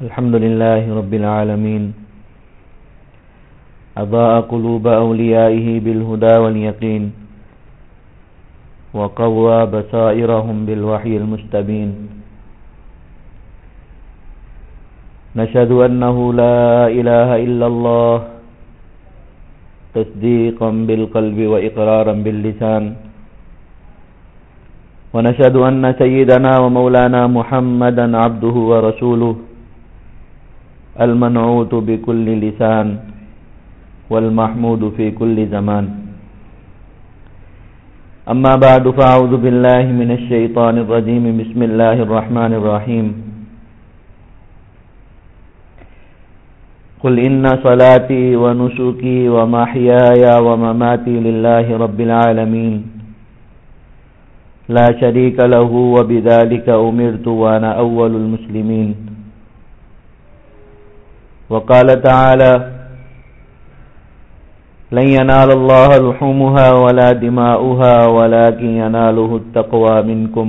الحمد لله رب العالمين. أضاء قلوب أوليائه بالهدى واليقين وقوى بصائرهم بالوحي المستبين. نشهد أنه لا إله إلا الله تصديقا بالقلب وإقرارا باللسان. ونشهد أن سيدنا ومولانا محمدا عبده ورسوله. المنعوت بكل لسان والمحمود في كل زمان. أما بعد فأعوذ بالله من الشيطان الرجيم. بسم الله الرحمن الرحيم. قل إن صلاتي ونسكي ومحياي ومماتي لله رب العالمين. لا شريك له وبذلك أمرت وأنا أول المسلمين. وقال تعالى لن ينال الله لحومها ولا دماؤها ولكن يناله التقوى منكم.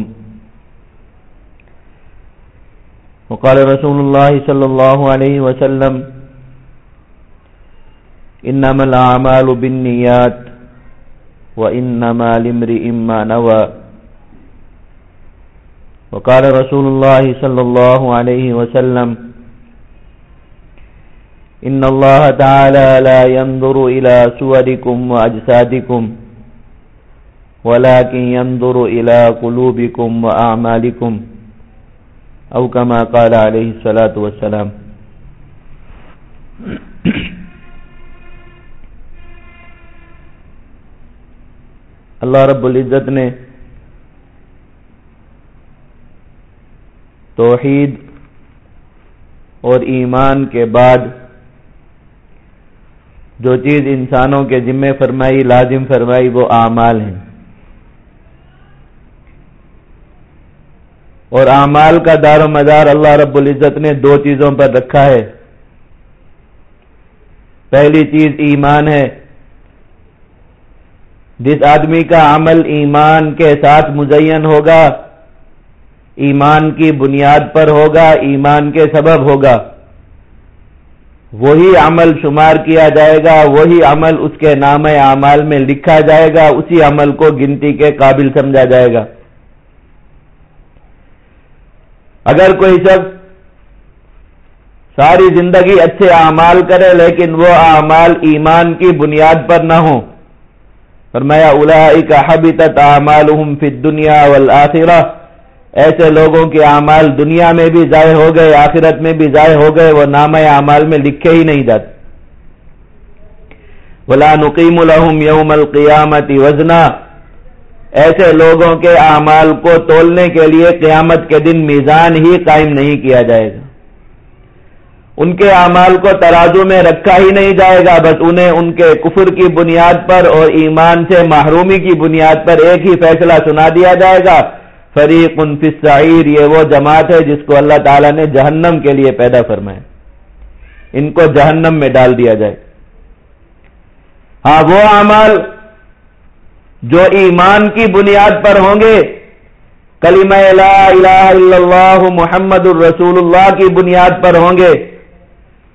وقال رسول الله صلى الله عليه وسلم إنما الأعمال بالنيات وإنما لامرئ ما نوى. وقال رسول الله صلى الله عليه وسلم إن الله تعالى لا ينظر إلى سوركم وأجسادكم، ولكن ينظر إلى قلوبكم وأعمالكم، أو كما قال عليه الصلاة والسلام. اللہ رب العزت نے توحید اور ایمان کے بعد جو چیز انسانوں کے ذمے فرمائی، لازم فرمائی، وہ اعمال ہیں۔ اور اعمال کا دار و مدار اللہ رب العزت نے دو چیزوں پر رکھا ہے۔ پہلی چیز ایمان ہے۔ جس آدمی کا عمل ایمان کے ساتھ مزین ہوگا، ایمان کی بنیاد پر ہوگا، ایمان کے سبب ہوگا۔ وہی عمل شمار کیا جائے گا، وہی عمل اس کے نام اعمال میں لکھا جائے گا، اسی عمل کو گنتی کے قابل سمجھا جائے گا۔ اگر کوئی شخص ساری زندگی اچھے اعمال کرے لیکن وہ اعمال ایمان کی بنیاد پر نہ ہوں، فرمایا اولئک حبطت اعمالهم فی الدنیا والآخرہ ایسے لوگوں کے اعمال دنیا میں بھی ضائع ہو گئے، آخرت میں بھی ضائع ہو گئے، وہ نام اعمال میں لکھے ہی نہیں جاتے۔ ولا نقیم لهم یوم القیامت وزنا۔ ایسے لوگوں کے اعمال کو تولنے کے لیے قیامت کے دن میزان ہی قائم نہیں کیا جائے گا۔ ان کے اعمال کو ترازو میں رکھا ہی نہیں جائے گا، بس انہیں ان کے کفر کی بنیاد پر اور ایمان سے محرومی کی بنیاد پر ایک ہی فیصلہ سنا دیا جائے گا۔ فریق السعیر، یہ وہ جماعت ہے جس کو اللہ تعالیٰ نے جہنم کے لیے پیدا فرمایا۔ ان کو جہنم میں ڈال دیا جائے۔ ہاں وہ اعمال جو ایمان کی بنیاد پر ہوں گے، کلمہ لا الہ الا اللہ محمد الرسول اللہ کی بنیاد پر ہوں گے۔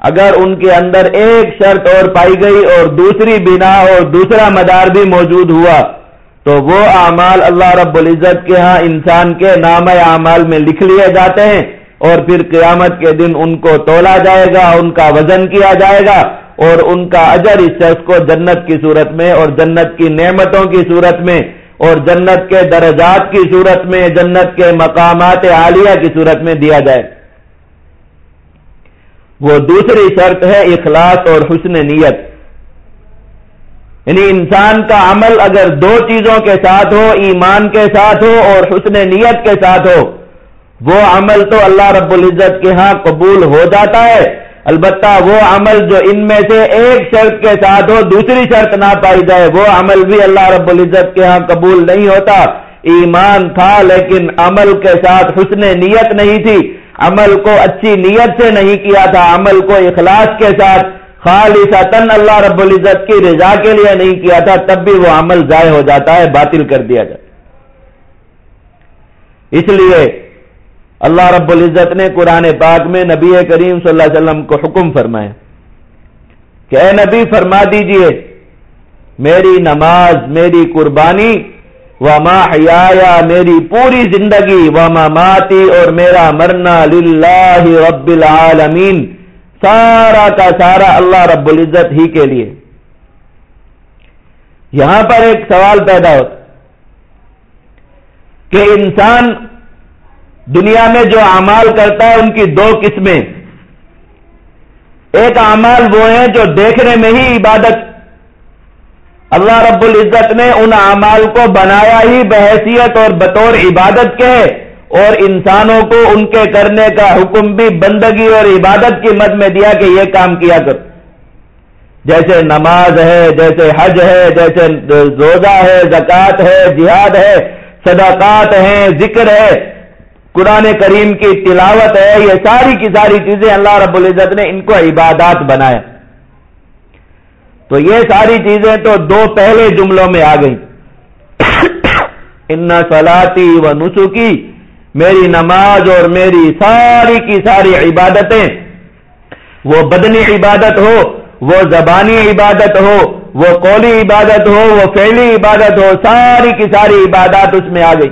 اگر ان کے اندر ایک شرط اور پائی گئی اور دوسری بنا اور دوسرا مدار بھی موجود ہوا تو وہ اعمال اللہ رب العزت کے ہاں انسان کے نام اعمال میں لکھ لیے جاتے ہیں اور پھر قیامت کے دن ان کو تولا جائے گا، ان کا وزن کیا جائے گا اور ان کا اجر اس شخص کو جنت کی صورت میں اور جنت کی نعمتوں کی صورت میں اور جنت کے درجات کی صورت میں، جنت کے مقامات عالیہ کی صورت میں دیا جائے۔ وہ دوسری شرط ہے اخلاص اور حسن نیت۔ یعنی انسان کا عمل اگر دو چیزوں کے ساتھ ہو، ایمان کے ساتھ ہو اور حسن نیت کے ساتھ ہو، وہ عمل تو اللہ رب العزت کے ہاں قبول ہو جاتا ہے۔ البتہ وہ عمل جو ان میں سے ایک شرط کے ساتھ ہو، دوسری شرط نہ پائی جائے وہ عمل بھی اللہ رب العزت کے ہاں قبول نہیں ہوتا۔ ایمان تھا لیکن عمل کے ساتھ حسن نیت نہیں تھی۔ عمل کو اچھی نیت سے نہیں کیا تھا، عمل کو اخلاص کے ساتھ خالصتاً اللہ رب العزت کی رضا کے لیے نہیں کیا تھا، تب بھی وہ عمل ضائع ہو جاتا ہے، باطل کر دیا جاتا اس لیے اللہ رب العزت نے قرآن پاک میں نبی کریم صلی اللہ علیہ وسلم کو حکم فرمایا کہ اے نبی فرما دیجیے، میری نماز، میری قربانی، وما حیا میری پوری زندگی، وما ماتی، اور میرا مرنا للہ رب العالمین۔ سارا کا سارا اللہ رب العزت ہی کے لیے۔ یہاں پر ایک سوال پیدا ہوتا کہ انسان دنیا میں جو اعمال کرتا ہے ان کی دو قسمیں۔ ایک اعمال وہ ہیں جو دیکھنے میں ہی عبادت۔ اللہ رب العزت نے ان اعمال کو بنایا ہی بحیثیت اور بطور عبادت کے۔ اور انسانوں کو ان کے کرنے کا حکم بھی بندگی اور عبادت کی مد میں دیا کہ یہ کام کیا کر جیسے نماز ہے، جیسے حج ہے، جیسے روزہ ہے، زکوٰۃ ہے، جہاد ہے صداقات ہیں، ذکر ہے۔ قرآن کریم کی تلاوت ہے، یہ ساری کی ساری چیزیں اللہ رب العزت نے ان کو عبادات بنایا۔ تو یہ ساری چیزیں تو دو پہلے جملوں میں آ گئی ان سلاتی و نسخی میری نماز اور میری ساری کی ساری عبادتیں، وہ بدنی عبادت ہو، وہ زبانی عبادت ہو، وہ قولی عبادت ہو، وہ فیلی عبادت ہو، ساری کی ساری عبادات اس میں آ گئی۔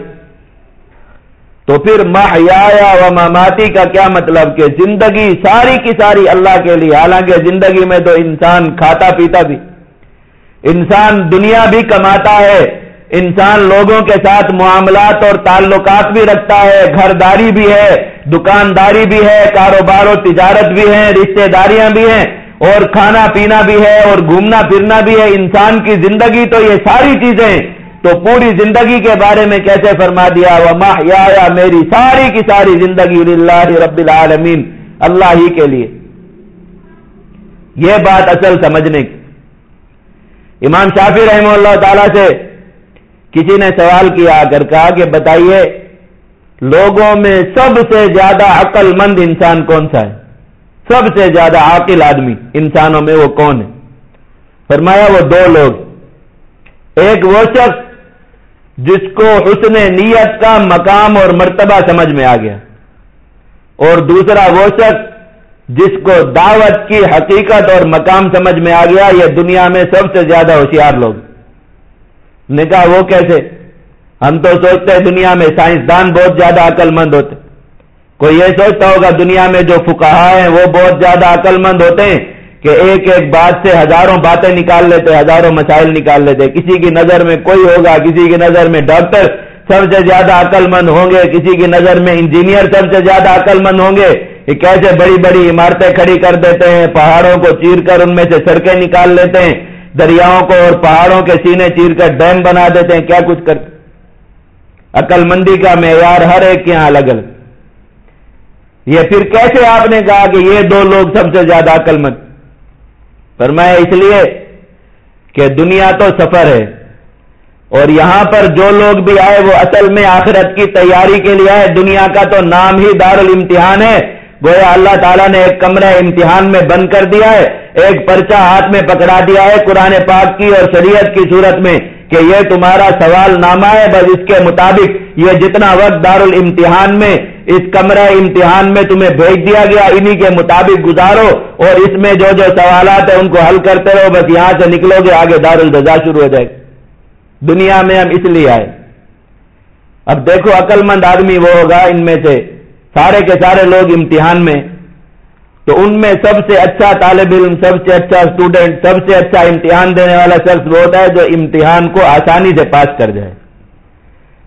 تو پھر محیا و مماتی کا کیا مطلب کہ زندگی ساری کی ساری اللہ کے لیے، حالانکہ زندگی میں تو انسان کھاتا پیتا بھی، انسان دنیا بھی کماتا ہے انسان لوگوں کے ساتھ معاملات اور تعلقات بھی رکھتا ہے، گھرداری بھی ہے، دکانداری بھی ہے، کاروبار و تجارت بھی ہے رشتے داریاں بھی ہیں، اور کھانا پینا بھی ہے اور گھومنا پھرنا بھی ہے۔ انسان کی زندگی تو یہ ساری چیزیں، تو پوری زندگی کے بارے میں کیسے فرما دیا؟ وہ ماہ یا میری ساری کی ساری زندگی اللہ رب العالمین، اللہ ہی کے لیے۔ یہ بات اصل سمجھنے کی۔ امام شافی رحمہ اللہ تعالی سے کسی نے سوال کیا کر کہا کہ بتائیے، لوگوں میں سب سے زیادہ عقل مند انسان کون سا ہے؟ سب سے زیادہ عاقل آدمی انسانوں میں وہ کون ہے؟ فرمایا وہ دو لوگ۔ ایک وہ شخص جس کو حسن نیت کا مقام اور مرتبہ سمجھ میں آ گیا۔ اور دوسرا وہ شخص جس کو دعوت کی حقیقت اور مقام سمجھ میں آ گیا، یہ دنیا میں سب سے زیادہ ہوشیار لوگ۔ نے کہا وہ کیسے؟ ہم تو سوچتے ہیں دنیا میں سائنسدان بہت زیادہ عقل مند ہوتے کوئی یہ سوچتا ہوگا دنیا میں جو فکاہ ہیں وہ بہت زیادہ عقل مند ہوتے ہیں کہ ایک ایک بات سے ہزاروں باتیں نکال لیتے، ہزاروں مسائل نکال لیتے۔ کسی کی نظر میں کوئی ہوگا، کسی کی نظر میں ڈاکٹر سب سے زیادہ عقل مند ہوں گے، کسی کی نظر میں انجینئر سب سے زیادہ عقل مند ہوں گے۔ یہ کیسے بڑی بڑی عمارتیں کھڑی کر دیتے ہیں، پہاڑوں کو چیر کر ان میں سے سڑکیں نکال لیتے ہیں۔ دریاؤں کو اور پہاڑوں کے سینے چیر کر ڈیم بنا دیتے ہیں، کیا کچھ کرتے؟ عقل مندی کا معیار ہر ایک کے یہاں الگ الگ۔ یہ پھر کیسے آپ نے کہا کہ یہ دو لوگ سب سے زیادہ عقل مند؟ فرمایا اس لیے کہ دنیا تو سفر ہے اور یہاں پر جو لوگ بھی آئے، وہ اصل میں آخرت کی تیاری کے لیے آئے۔ دنیا کا تو نام ہی دار الامتحان ہے۔ گویا اللہ تعالیٰ نے ایک کمرہ امتحان میں بند کر دیا ہے۔ ایک پرچہ ہاتھ میں پکڑا دیا ہے قرآن پاک کی اور شریعت کی صورت میں کہ یہ تمہارا سوال نامہ ہے، بس اس کے مطابق یہ جتنا وقت دار الامتحان میں، اس کمرہ امتحان میں تمہیں بھیج دیا گیا، انہی کے مطابق گزارو اور اس میں جو جو سوالات ہیں ان کو حل کرتے رہو، بس یہاں سے نکلو گے، آگے دار الرضا شروع ہو جائے دنیا میں ہم اس لیے آئے۔ اب دیکھو عقل مند آدمی وہ ہوگا ان میں سے۔ سارے کے سارے لوگ امتحان میں تو ان میں سب سے اچھا طالب علم، سب سے اچھا اسٹوڈنٹ سب سے اچھا امتحان دینے والا شخص وہ ہوتا ہے جو امتحان کو آسانی سے پاس کر جائے۔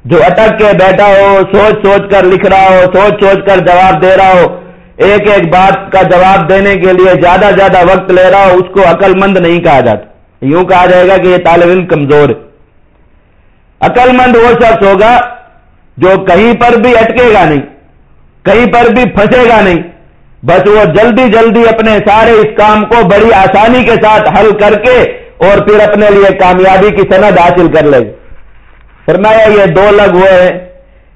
جو اٹک کے بیٹھا ہو، سوچ سوچ کر لکھ رہا ہو، سوچ سوچ کر جواب دے رہا ہو، ایک ایک بات کا جواب دینے کے لیے زیادہ زیادہ وقت لے رہا ہو، اس کو عقل مند نہیں کہا جاتا۔ یوں کہا جائے گا کہ یہ طالب علم کمزور ہے۔ عقل مند وہ شخص ہوگا جو کہیں پر بھی اٹکے گا نہیں، کہیں پر بھی پھنسے گا نہیں بس وہ جلدی جلدی اپنے سارے اس کام کو بڑی آسانی کے ساتھ حل کر کے اور پھر اپنے لیے کامیابی کی سند حاصل کر لے۔ فرمایا، یہ دو لگ ہوئے ہیں۔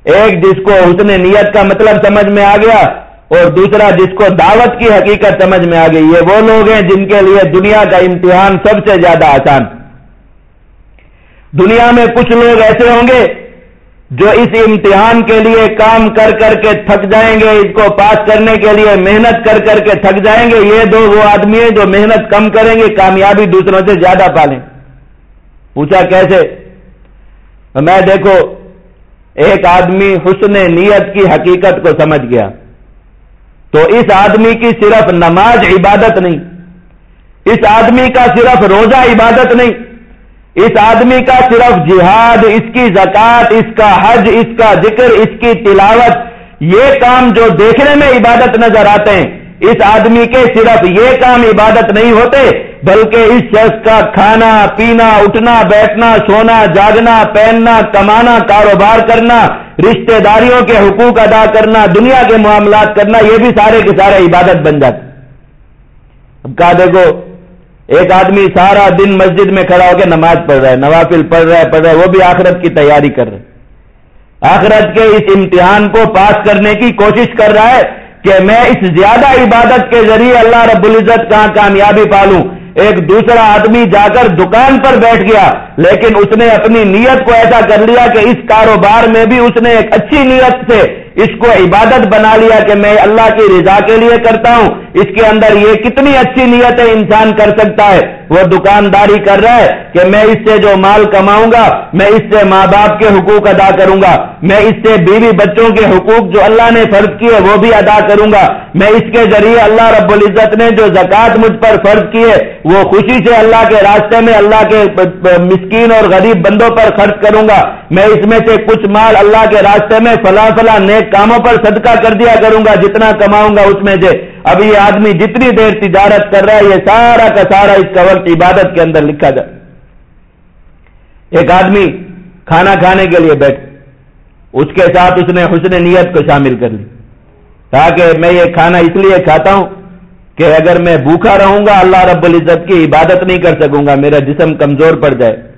ایک جس کو اس نے نیت کا مطلب سمجھ میں آ گیا اور دوسرا جس کو دعوت کی حقیقت سمجھ میں آ گئی۔ یہ وہ لوگ ہیں جن کے لیے دنیا کا امتحان سب سے زیادہ آسان۔ دنیا میں کچھ لوگ ایسے ہوں گے جو اس امتحان کے لیے کام کر کر کے تھک جائیں گے، اس کو پاس کرنے کے لیے محنت کر کر کے تھک جائیں گے، یہ دو وہ آدمی ہیں جو محنت کم کریں گے، کامیابی دوسروں سے زیادہ پالیں۔ پوچھا کیسے؟ میں دیکھو، ایک آدمی حسن نیت کی حقیقت کو سمجھ گیا۔ تو اس آدمی کی صرف نماز عبادت نہیں، اس آدمی کا صرف روزہ عبادت نہیں۔ اس آدمی کا صرف جہاد، اس کی زکات اس کا حج، اس کا ذکر، اس کی تلاوت، یہ کام جو دیکھنے میں عبادت نظر آتے ہیں، اس آدمی کے صرف یہ کام عبادت نہیں ہوتے، بلکہ اس شخص کا کھانا، پینا، اٹھنا، بیٹھنا، سونا، جاگنا، پہننا، کمانا، کاروبار کرنا، رشتہ داریوں کے حقوق ادا کرنا، دنیا کے معاملات کرنا، یہ بھی سارے کے سارے عبادت بن جاتے اب کہا دیکھو ایک آدمی سارا دن مسجد میں کھڑا ہو کے نماز پڑھ رہا ہے، نوافل پڑھ رہا ہے، پڑھ رہا ہے، وہ بھی آخرت کی تیاری کر رہے آخرت کے اس امتحان کو پاس کرنے کی کوشش کر رہا ہے کہ میں اس زیادہ عبادت کے ذریعے اللہ رب العزت کہاں کامیابی پالوں۔ ایک دوسرا آدمی جا کر دکان پر بیٹھ گیا، لیکن اس نے اپنی نیت کو ایسا کر لیا کہ اس کاروبار میں بھی اس نے ایک اچھی نیت سے اس کو عبادت بنا لیا کہ میں اللہ کی رضا کے لیے کرتا ہوں۔ اس کے اندر یہ کتنی اچھی نیت ہے انسان کر سکتا ہے۔ وہ دکانداری کر رہا ہے کہ میں اس سے جو مال کماؤں گا، میں اس سے ماں باپ کے حقوق ادا کروں گا۔ میں اس سے بیوی بچوں کے حقوق جو اللہ نے فرض کیے وہ بھی ادا کروں گا۔ میں اس کے ذریعے اللہ رب العزت نے جو زکوٰۃ مجھ پر فرض کی ہے وہ خوشی سے اللہ کے راستے میں اللہ کے مسکین اور غریب بندوں پر خرچ کروں گا۔ میں اس میں سے کچھ مال اللہ کے راستے میں فلاں فلاں نیک کاموں پر صدقہ کر دیا کروں گا، جتنا کماؤں گا اس میں سے۔ اب یہ آدمی جتنی دیر تجارت کر رہا ہے، یہ سارا کا سارا اس کا وقت عبادت کے اندر لکھا جائے ایک آدمی کھانا کھانے کے لیے بیٹھ اس کے ساتھ اس نے حسن نیت کو شامل کر لی۔ تاکہ میں یہ کھانا اس لیے کھاتا ہوں کہ اگر میں بھوکا رہوں گا، اللہ رب العزت کی عبادت نہیں کر سکوں گا، میرا جسم کمزور پڑ جائے۔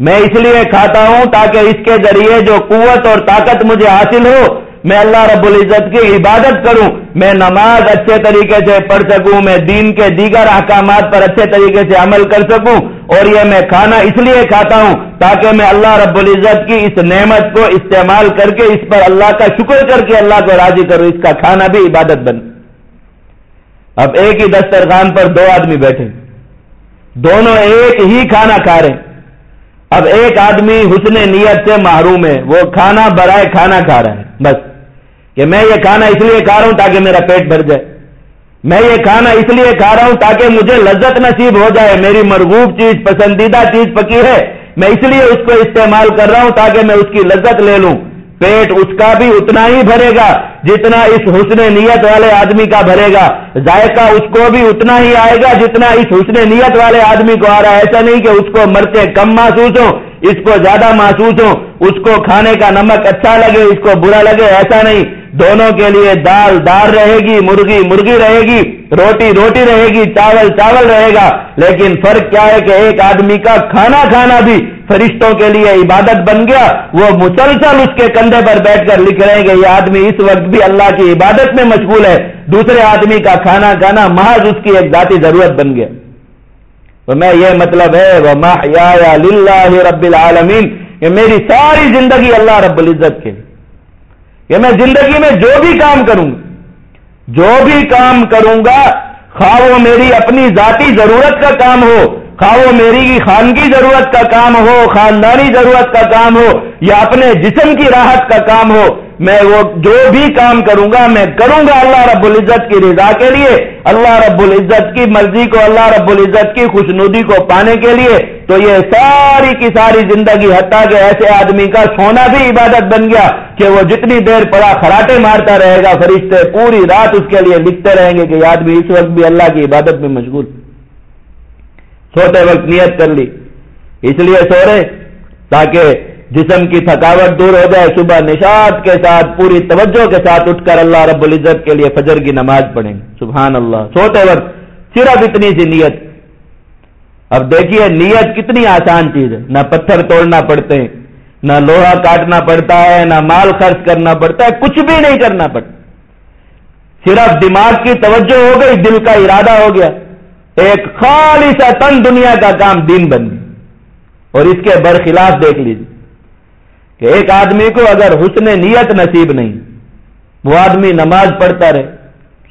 میں اس لیے کھاتا ہوں تاکہ اس کے ذریعے جو قوت اور طاقت مجھے حاصل ہو، میں اللہ رب العزت کی عبادت کروں، میں نماز اچھے طریقے سے پڑھ سکوں، میں دین کے دیگر احکامات پر اچھے طریقے سے عمل کر سکوں، اور یہ میں کھانا اس لیے کھاتا ہوں تاکہ میں اللہ رب العزت کی اس نعمت کو استعمال کر کے اس پر اللہ کا شکر کر کے اللہ کو راضی کروں، اس کا کھانا بھی عبادت بن۔ اب ایک ہی دسترخوان پر دو آدمی بیٹھے۔ دونوں ایک ہی کھانا کھا رہے۔ ہیں اب ایک آدمی حسن نیت سے محروم ہے، وہ کھانا برائے کھانا کھا رہا ہے، بس۔ کہ میں یہ کھانا اس لیے کھا رہا ہوں تاکہ میرا پیٹ بھر جائے۔ میں یہ کھانا اس لیے کھا رہا ہوں تاکہ مجھے لذت نصیب ہو جائے، میری مرغوب چیز، پسندیدہ چیز پکی ہے۔ میں اس لیے اس کو استعمال کر رہا ہوں تاکہ میں اس کی لذت لے لوں۔ پیٹ اس کا بھی اتنا ہی بھرے گا جتنا اس حسن نیت والے آدمی کا بھرے گا۔ ذائقہ اس کو بھی اتنا ہی آئے گا جتنا اس حسن نیت والے آدمی کو آ رہا ہے۔ ایسا نہیں کہ اس کو مرتے کم محسوس ہو اس کو زیادہ محسوس ہو اس کو کھانے کا نمک اچھا لگے، اس کو برا لگے، ایسا نہیں۔ دونوں کے لیے دال دال رہے گی، مرغی مرغی رہے گی، روٹی روٹی رہے گی، چاول چاول رہے گا۔ لیکن فرق کیا ہے کہ ایک آدمی کا کھانا کھانا بھی فرشتوں کے لیے عبادت بن گیا، وہ مسلسل اس کے کندھے پر بیٹھ کر لکھ رہے ہیں کہ یہ آدمی اس وقت بھی اللہ کی عبادت میں مشغول ہے۔ دوسرے آدمی کا کھانا کھانا محض اس کی ایک ذاتی ضرورت بن گیا۔ تو میں یہ مطلب ہے وہ ماہ رب العالمین کہ میری ساری زندگی اللہ رب العزت کے۔ کہ میں زندگی میں جو بھی کام کروں، جو بھی کام کروں گا، خواہ وہ میری اپنی ذاتی ضرورت کا کام ہو خواہ وہ میری خانگی ضرورت کا کام ہو، خاندانی ضرورت کا کام ہو، یا اپنے جسم کی راحت کا کام ہو، میں وہ جو بھی کام کروں گا، میں کروں گا اللہ رب العزت کی رضا کے لیے۔ اللہ رب العزت کی مرضی کو، اللہ رب العزت کی خوشنودی کو پانے کے لیے۔ تو یہ ساری کی ساری زندگی، حتیٰ کہ ایسے آدمی کا سونا بھی عبادت بن گیا کہ وہ جتنی دیر پڑا خراٹے مارتا رہے گا، فرشتے پوری رات اس کے لیے لکھتے رہیں گے کہ آدمی اس وقت بھی اللہ کی عبادت میں مشغول۔ سوتے وقت نیت کر لی۔ اس لیے سو رہے تاکہ جسم کی تھکاوٹ دور ہو جائے، صبح نشاد کے ساتھ، پوری توجہ کے ساتھ اٹھ کر اللہ رب العزت کے لیے فجر کی نماز پڑھیں۔ سبحان اللہ۔ سوتے وقت، صرف اتنی سی نیت۔ اب دیکھیے، نیت کتنی آسان چیز ہے۔ نہ پتھر توڑنا پڑتے ہیں، نہ لوہا کاٹنا پڑتا ہے، نہ مال خرچ کرنا پڑتا ہے، کچھ بھی نہیں کرنا پڑتا۔ صرف دماغ کی توجہ ہو گئی، دل کا ارادہ ہو گیا۔ ایک خالی سا تن دنیا کا کام دین بن گئی۔ اور اس کے برخلاف دیکھ لیجیے کہ ایک آدمی کو اگر حسن نیت نصیب نہیں، وہ آدمی نماز پڑھتا رہے،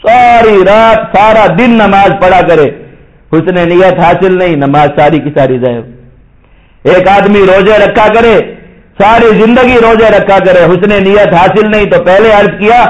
ساری رات، سارا دن نماز پڑھا کرے، حسن نیت حاصل نہیں، نماز ساری کی ساری جائے ایک آدمی روزے رکھا کرے، ساری زندگی روزے رکھا کرے، حسن نیت حاصل نہیں تو پہلے عرض کیا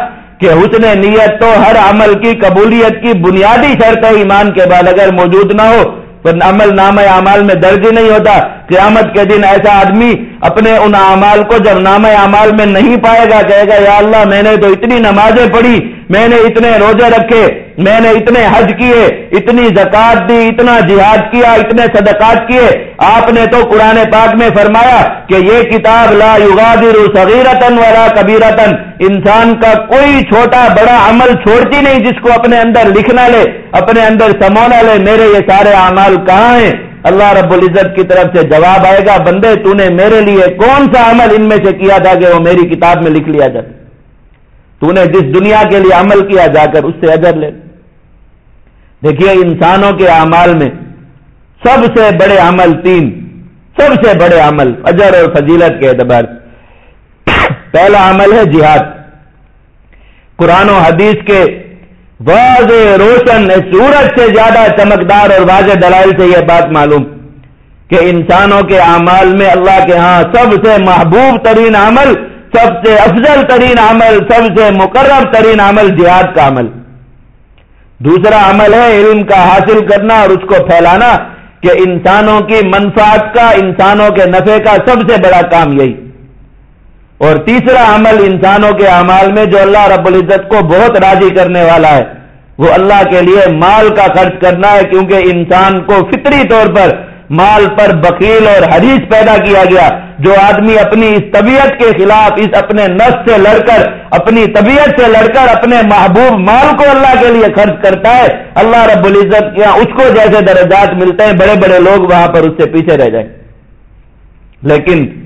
کہ حسن نیت تو ہر عمل کی قبولیت کی بنیادی شرط ہے ایمان کے بعد۔ اگر موجود نہ ہو تو عمل نام اعمال میں درج نہیں ہوتا۔ قیامت کے دن ایسا آدمی اپنے ان اعمال کو جب نام اعمال میں نہیں پائے گا، کہے گا، یا اللہ، میں نے تو اتنی نمازیں پڑھی میں نے اتنے روزے رکھے، میں نے اتنے حج کیے، اتنی زکات دی، اتنا جہاد کیا، اتنے صدقات کیے۔ آپ نے تو قرآن پاک میں فرمایا کہ یہ کتاب لا یغادر صغیرتن ولا کبیرتن انسان کا کوئی چھوٹا بڑا عمل چھوڑتی نہیں جس کو اپنے اندر لکھنا لے، اپنے اندر سمونا لے، میرے یہ سارے اعمال کہاں ہیں؟ اللہ رب العزت کی طرف سے جواب آئے گا، بندے، تو نے میرے لیے کون سا عمل ان میں سے کیا تھا کہ وہ میری کتاب میں لکھ لیا جاتا تو نے جس دنیا کے لیے عمل کیا جا کر اس سے اجر لے دیکھیے انسانوں کے اعمال میں سب سے بڑے عمل تین، سب سے بڑے عمل، اجر اور فضیلت کے اعتبار پہلا عمل ہے جہاد۔ قرآن و حدیث کے واضح روشن، سورج سے زیادہ چمکدار اور واضح دلائل سے یہ بات معلوم کہ انسانوں کے اعمال میں اللہ کے ہاں سب سے محبوب ترین عمل سب سے افضل ترین عمل، سب سے مقرر ترین عمل جہاد کا عمل۔ دوسرا عمل ہے علم کا حاصل کرنا اور اس کو پھیلانا کہ انسانوں کی منفاط کا، انسانوں کے نفع کا سب سے بڑا کام یہی۔ اور تیسرا عمل انسانوں کے اعمال میں جو اللہ رب العزت کو بہت راضی کرنے والا ہے، وہ اللہ کے لیے مال کا خرچ کرنا ہے، کیونکہ انسان کو فطری طور پر مال پر بکیل اور حریص پیدا کیا گیا۔ جو آدمی اپنی اس طبیعت کے خلاف اس اپنے نس سے لڑ کر، اپنی طبیعت سے لڑ کر، اپنے محبوب مال کو اللہ کے لیے خرچ کرتا ہے، اللہ رب العزت کیا اس کو جیسے درجات ملتے ہیں، بڑے بڑے لوگ وہاں پر اس سے پیچھے رہ جائیں۔ لیکن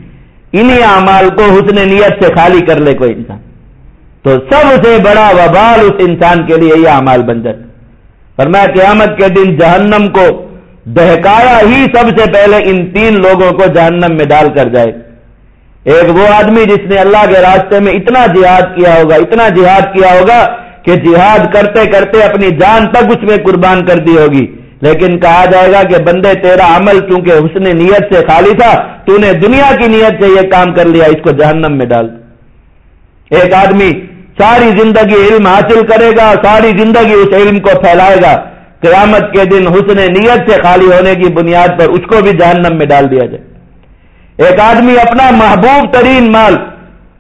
انہی اعمال کو حسن نیت سے خالی کر لے کوئی انسان۔ تو سب سے بڑا وبال اس انسان کے لیے یہ اعمال بن جائے پر میں قیامت کے دن جہنم کو دہکایا ہی سب سے پہلے ان تین لوگوں کو جہنم میں ڈال کر جائے۔ ایک وہ آدمی جس نے اللہ کے راستے میں اتنا جہاد کیا ہوگا، اتنا جہاد کیا ہوگا کہ جہاد کرتے کرتے اپنی جان تک اس میں قربان کر دی ہوگی۔ لیکن کہا جائے گا کہ بندے، تیرا عمل کیونکہ حسن نیت سے خالی تھا، تو نے دنیا کی نیت سے یہ کام کر لیا، اس کو جہنم میں ڈال۔ ایک آدمی ساری زندگی علم حاصل کرے گا، ساری زندگی اس علم کو پھیلائے گا۔ قیامت کے دن حسن نیت سے خالی ہونے کی بنیاد پر اس کو بھی جہنم میں ڈال دیا جائے۔ ایک آدمی اپنا محبوب ترین مال،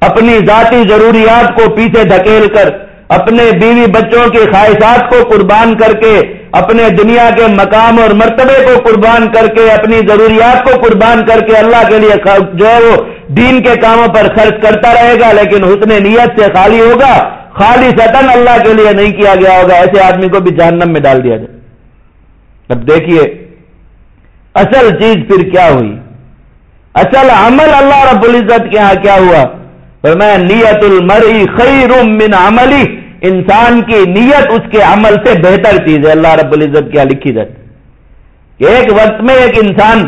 اپنی ذاتی ضروریات کو پیچھے دھکیل کر، اپنے بیوی بچوں کی خواہشات کو قربان کر کے، اپنے دنیا کے مقام اور مرتبے کو قربان کر کے، اپنی ضروریات کو قربان کر کے اللہ کے لیے جو ہے وہ دین کے کاموں پر خرچ کرتا رہے گا، لیکن حسن نیت سے خالی ہوگا خالی سطن اللہ کے لیے نہیں کیا گیا ہوگا، ایسے آدمی کو بھی جہنم میں ڈال دیا جائے۔ اب دیکھیے، اصل چیز پھر کیا ہوئی؟ اصل عمل اللہ رب العزت کے ہاں کیا ہوا؟ میں نیت المرئی خیر من عملی، انسان کی نیت اس کے عمل سے بہتر چیز ہے، اللہ رب العزت کیا لکھی جاتی ایک وقت میں ایک انسان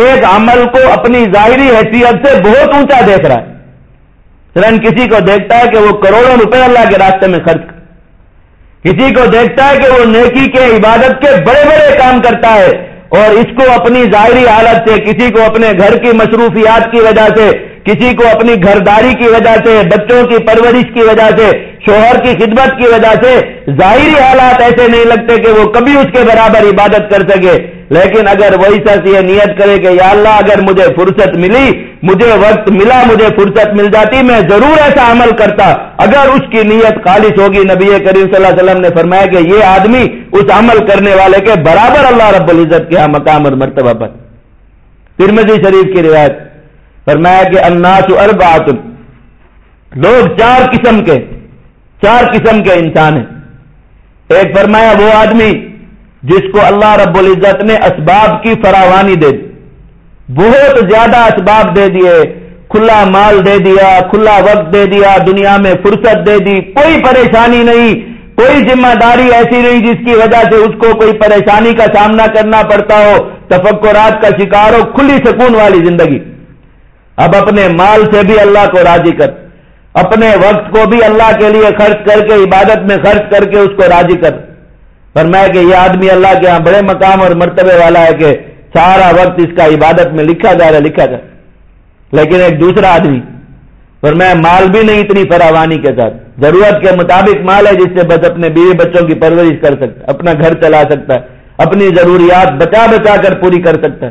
ایک عمل کو اپنی ظاہری حیثیت سے بہت اونچا دیکھ رہا ہے۔ کسی کو دیکھتا ہے کہ وہ کروڑوں روپے اللہ کے راستے میں خرچ کسی کو دیکھتا ہے کہ وہ نیکی کے عبادت کے بڑے بڑے کام کرتا ہے اور اس کو اپنی ظاہری حالت سے، کسی کو اپنے گھر کی مصروفیات کی وجہ سے، کسی کو اپنی گھرداری کی وجہ سے، بچوں کی پرورش کی وجہ سے، شوہر کی خدمت کی وجہ سے ظاہری حالات ایسے نہیں لگتے کہ وہ کبھی اس کے برابر عبادت کر سکے۔ لیکن اگر وہی شخص یہ نیت کرے کہ یا اللہ اگر مجھے فرصت ملی مجھے وقت ملا، مجھے فرصت مل جاتی، میں ضرور ایسا عمل کرتا۔ اگر اس کی نیت خالص ہوگی، نبی کریم صلی اللہ علیہ وسلم نے فرمایا کہ یہ آدمی اس عمل کرنے والے کے برابر اللہ رب العزت کے ہاں مقام اور مرتبہ پر۔ ترمزی شریف کی روایت فرمایا کہ الناس اربعت لوگ چار قسم کے، چار قسم کے انسان ہیں۔ ایک فرمایا وہ آدمی جس کو اللہ رب العزت نے اسباب کی فراوانی دے دی۔ بہت زیادہ اسباب دے دیے، کھلا مال دے دیا، کھلا وقت دے دیا، دنیا میں فرصت دے دی، کوئی پریشانی نہیں، کوئی ذمہ داری ایسی نہیں جس کی وجہ سے اس کو کوئی پریشانی کا سامنا کرنا پڑتا ہو، تفکرات کا شکار ہو، کھلی سکون والی زندگی۔ اب اپنے مال سے بھی اللہ کو راضی کر، اپنے وقت کو بھی اللہ کے لیے خرچ کر کے، عبادت میں خرچ کر کے اس کو راضی کر۔ فرمایا کہ یہ آدمی اللہ کے ہاں بڑے مقام اور مرتبے والا ہے کہ سارا وقت اس کا عبادت میں لکھا جا رہا ہے، لکھا جا لیکن ایک دوسرا آدمی، اور میں مال بھی نہیں اتنی فراوانی کے ساتھ۔ ضرورت کے مطابق مال ہے جس سے بس اپنے بیوی بچوں کی پرورش کر سکتا ہے، اپنا گھر چلا سکتا ہے، اپنی ضروریات بچا بچا کر پوری کر سکتا ہے۔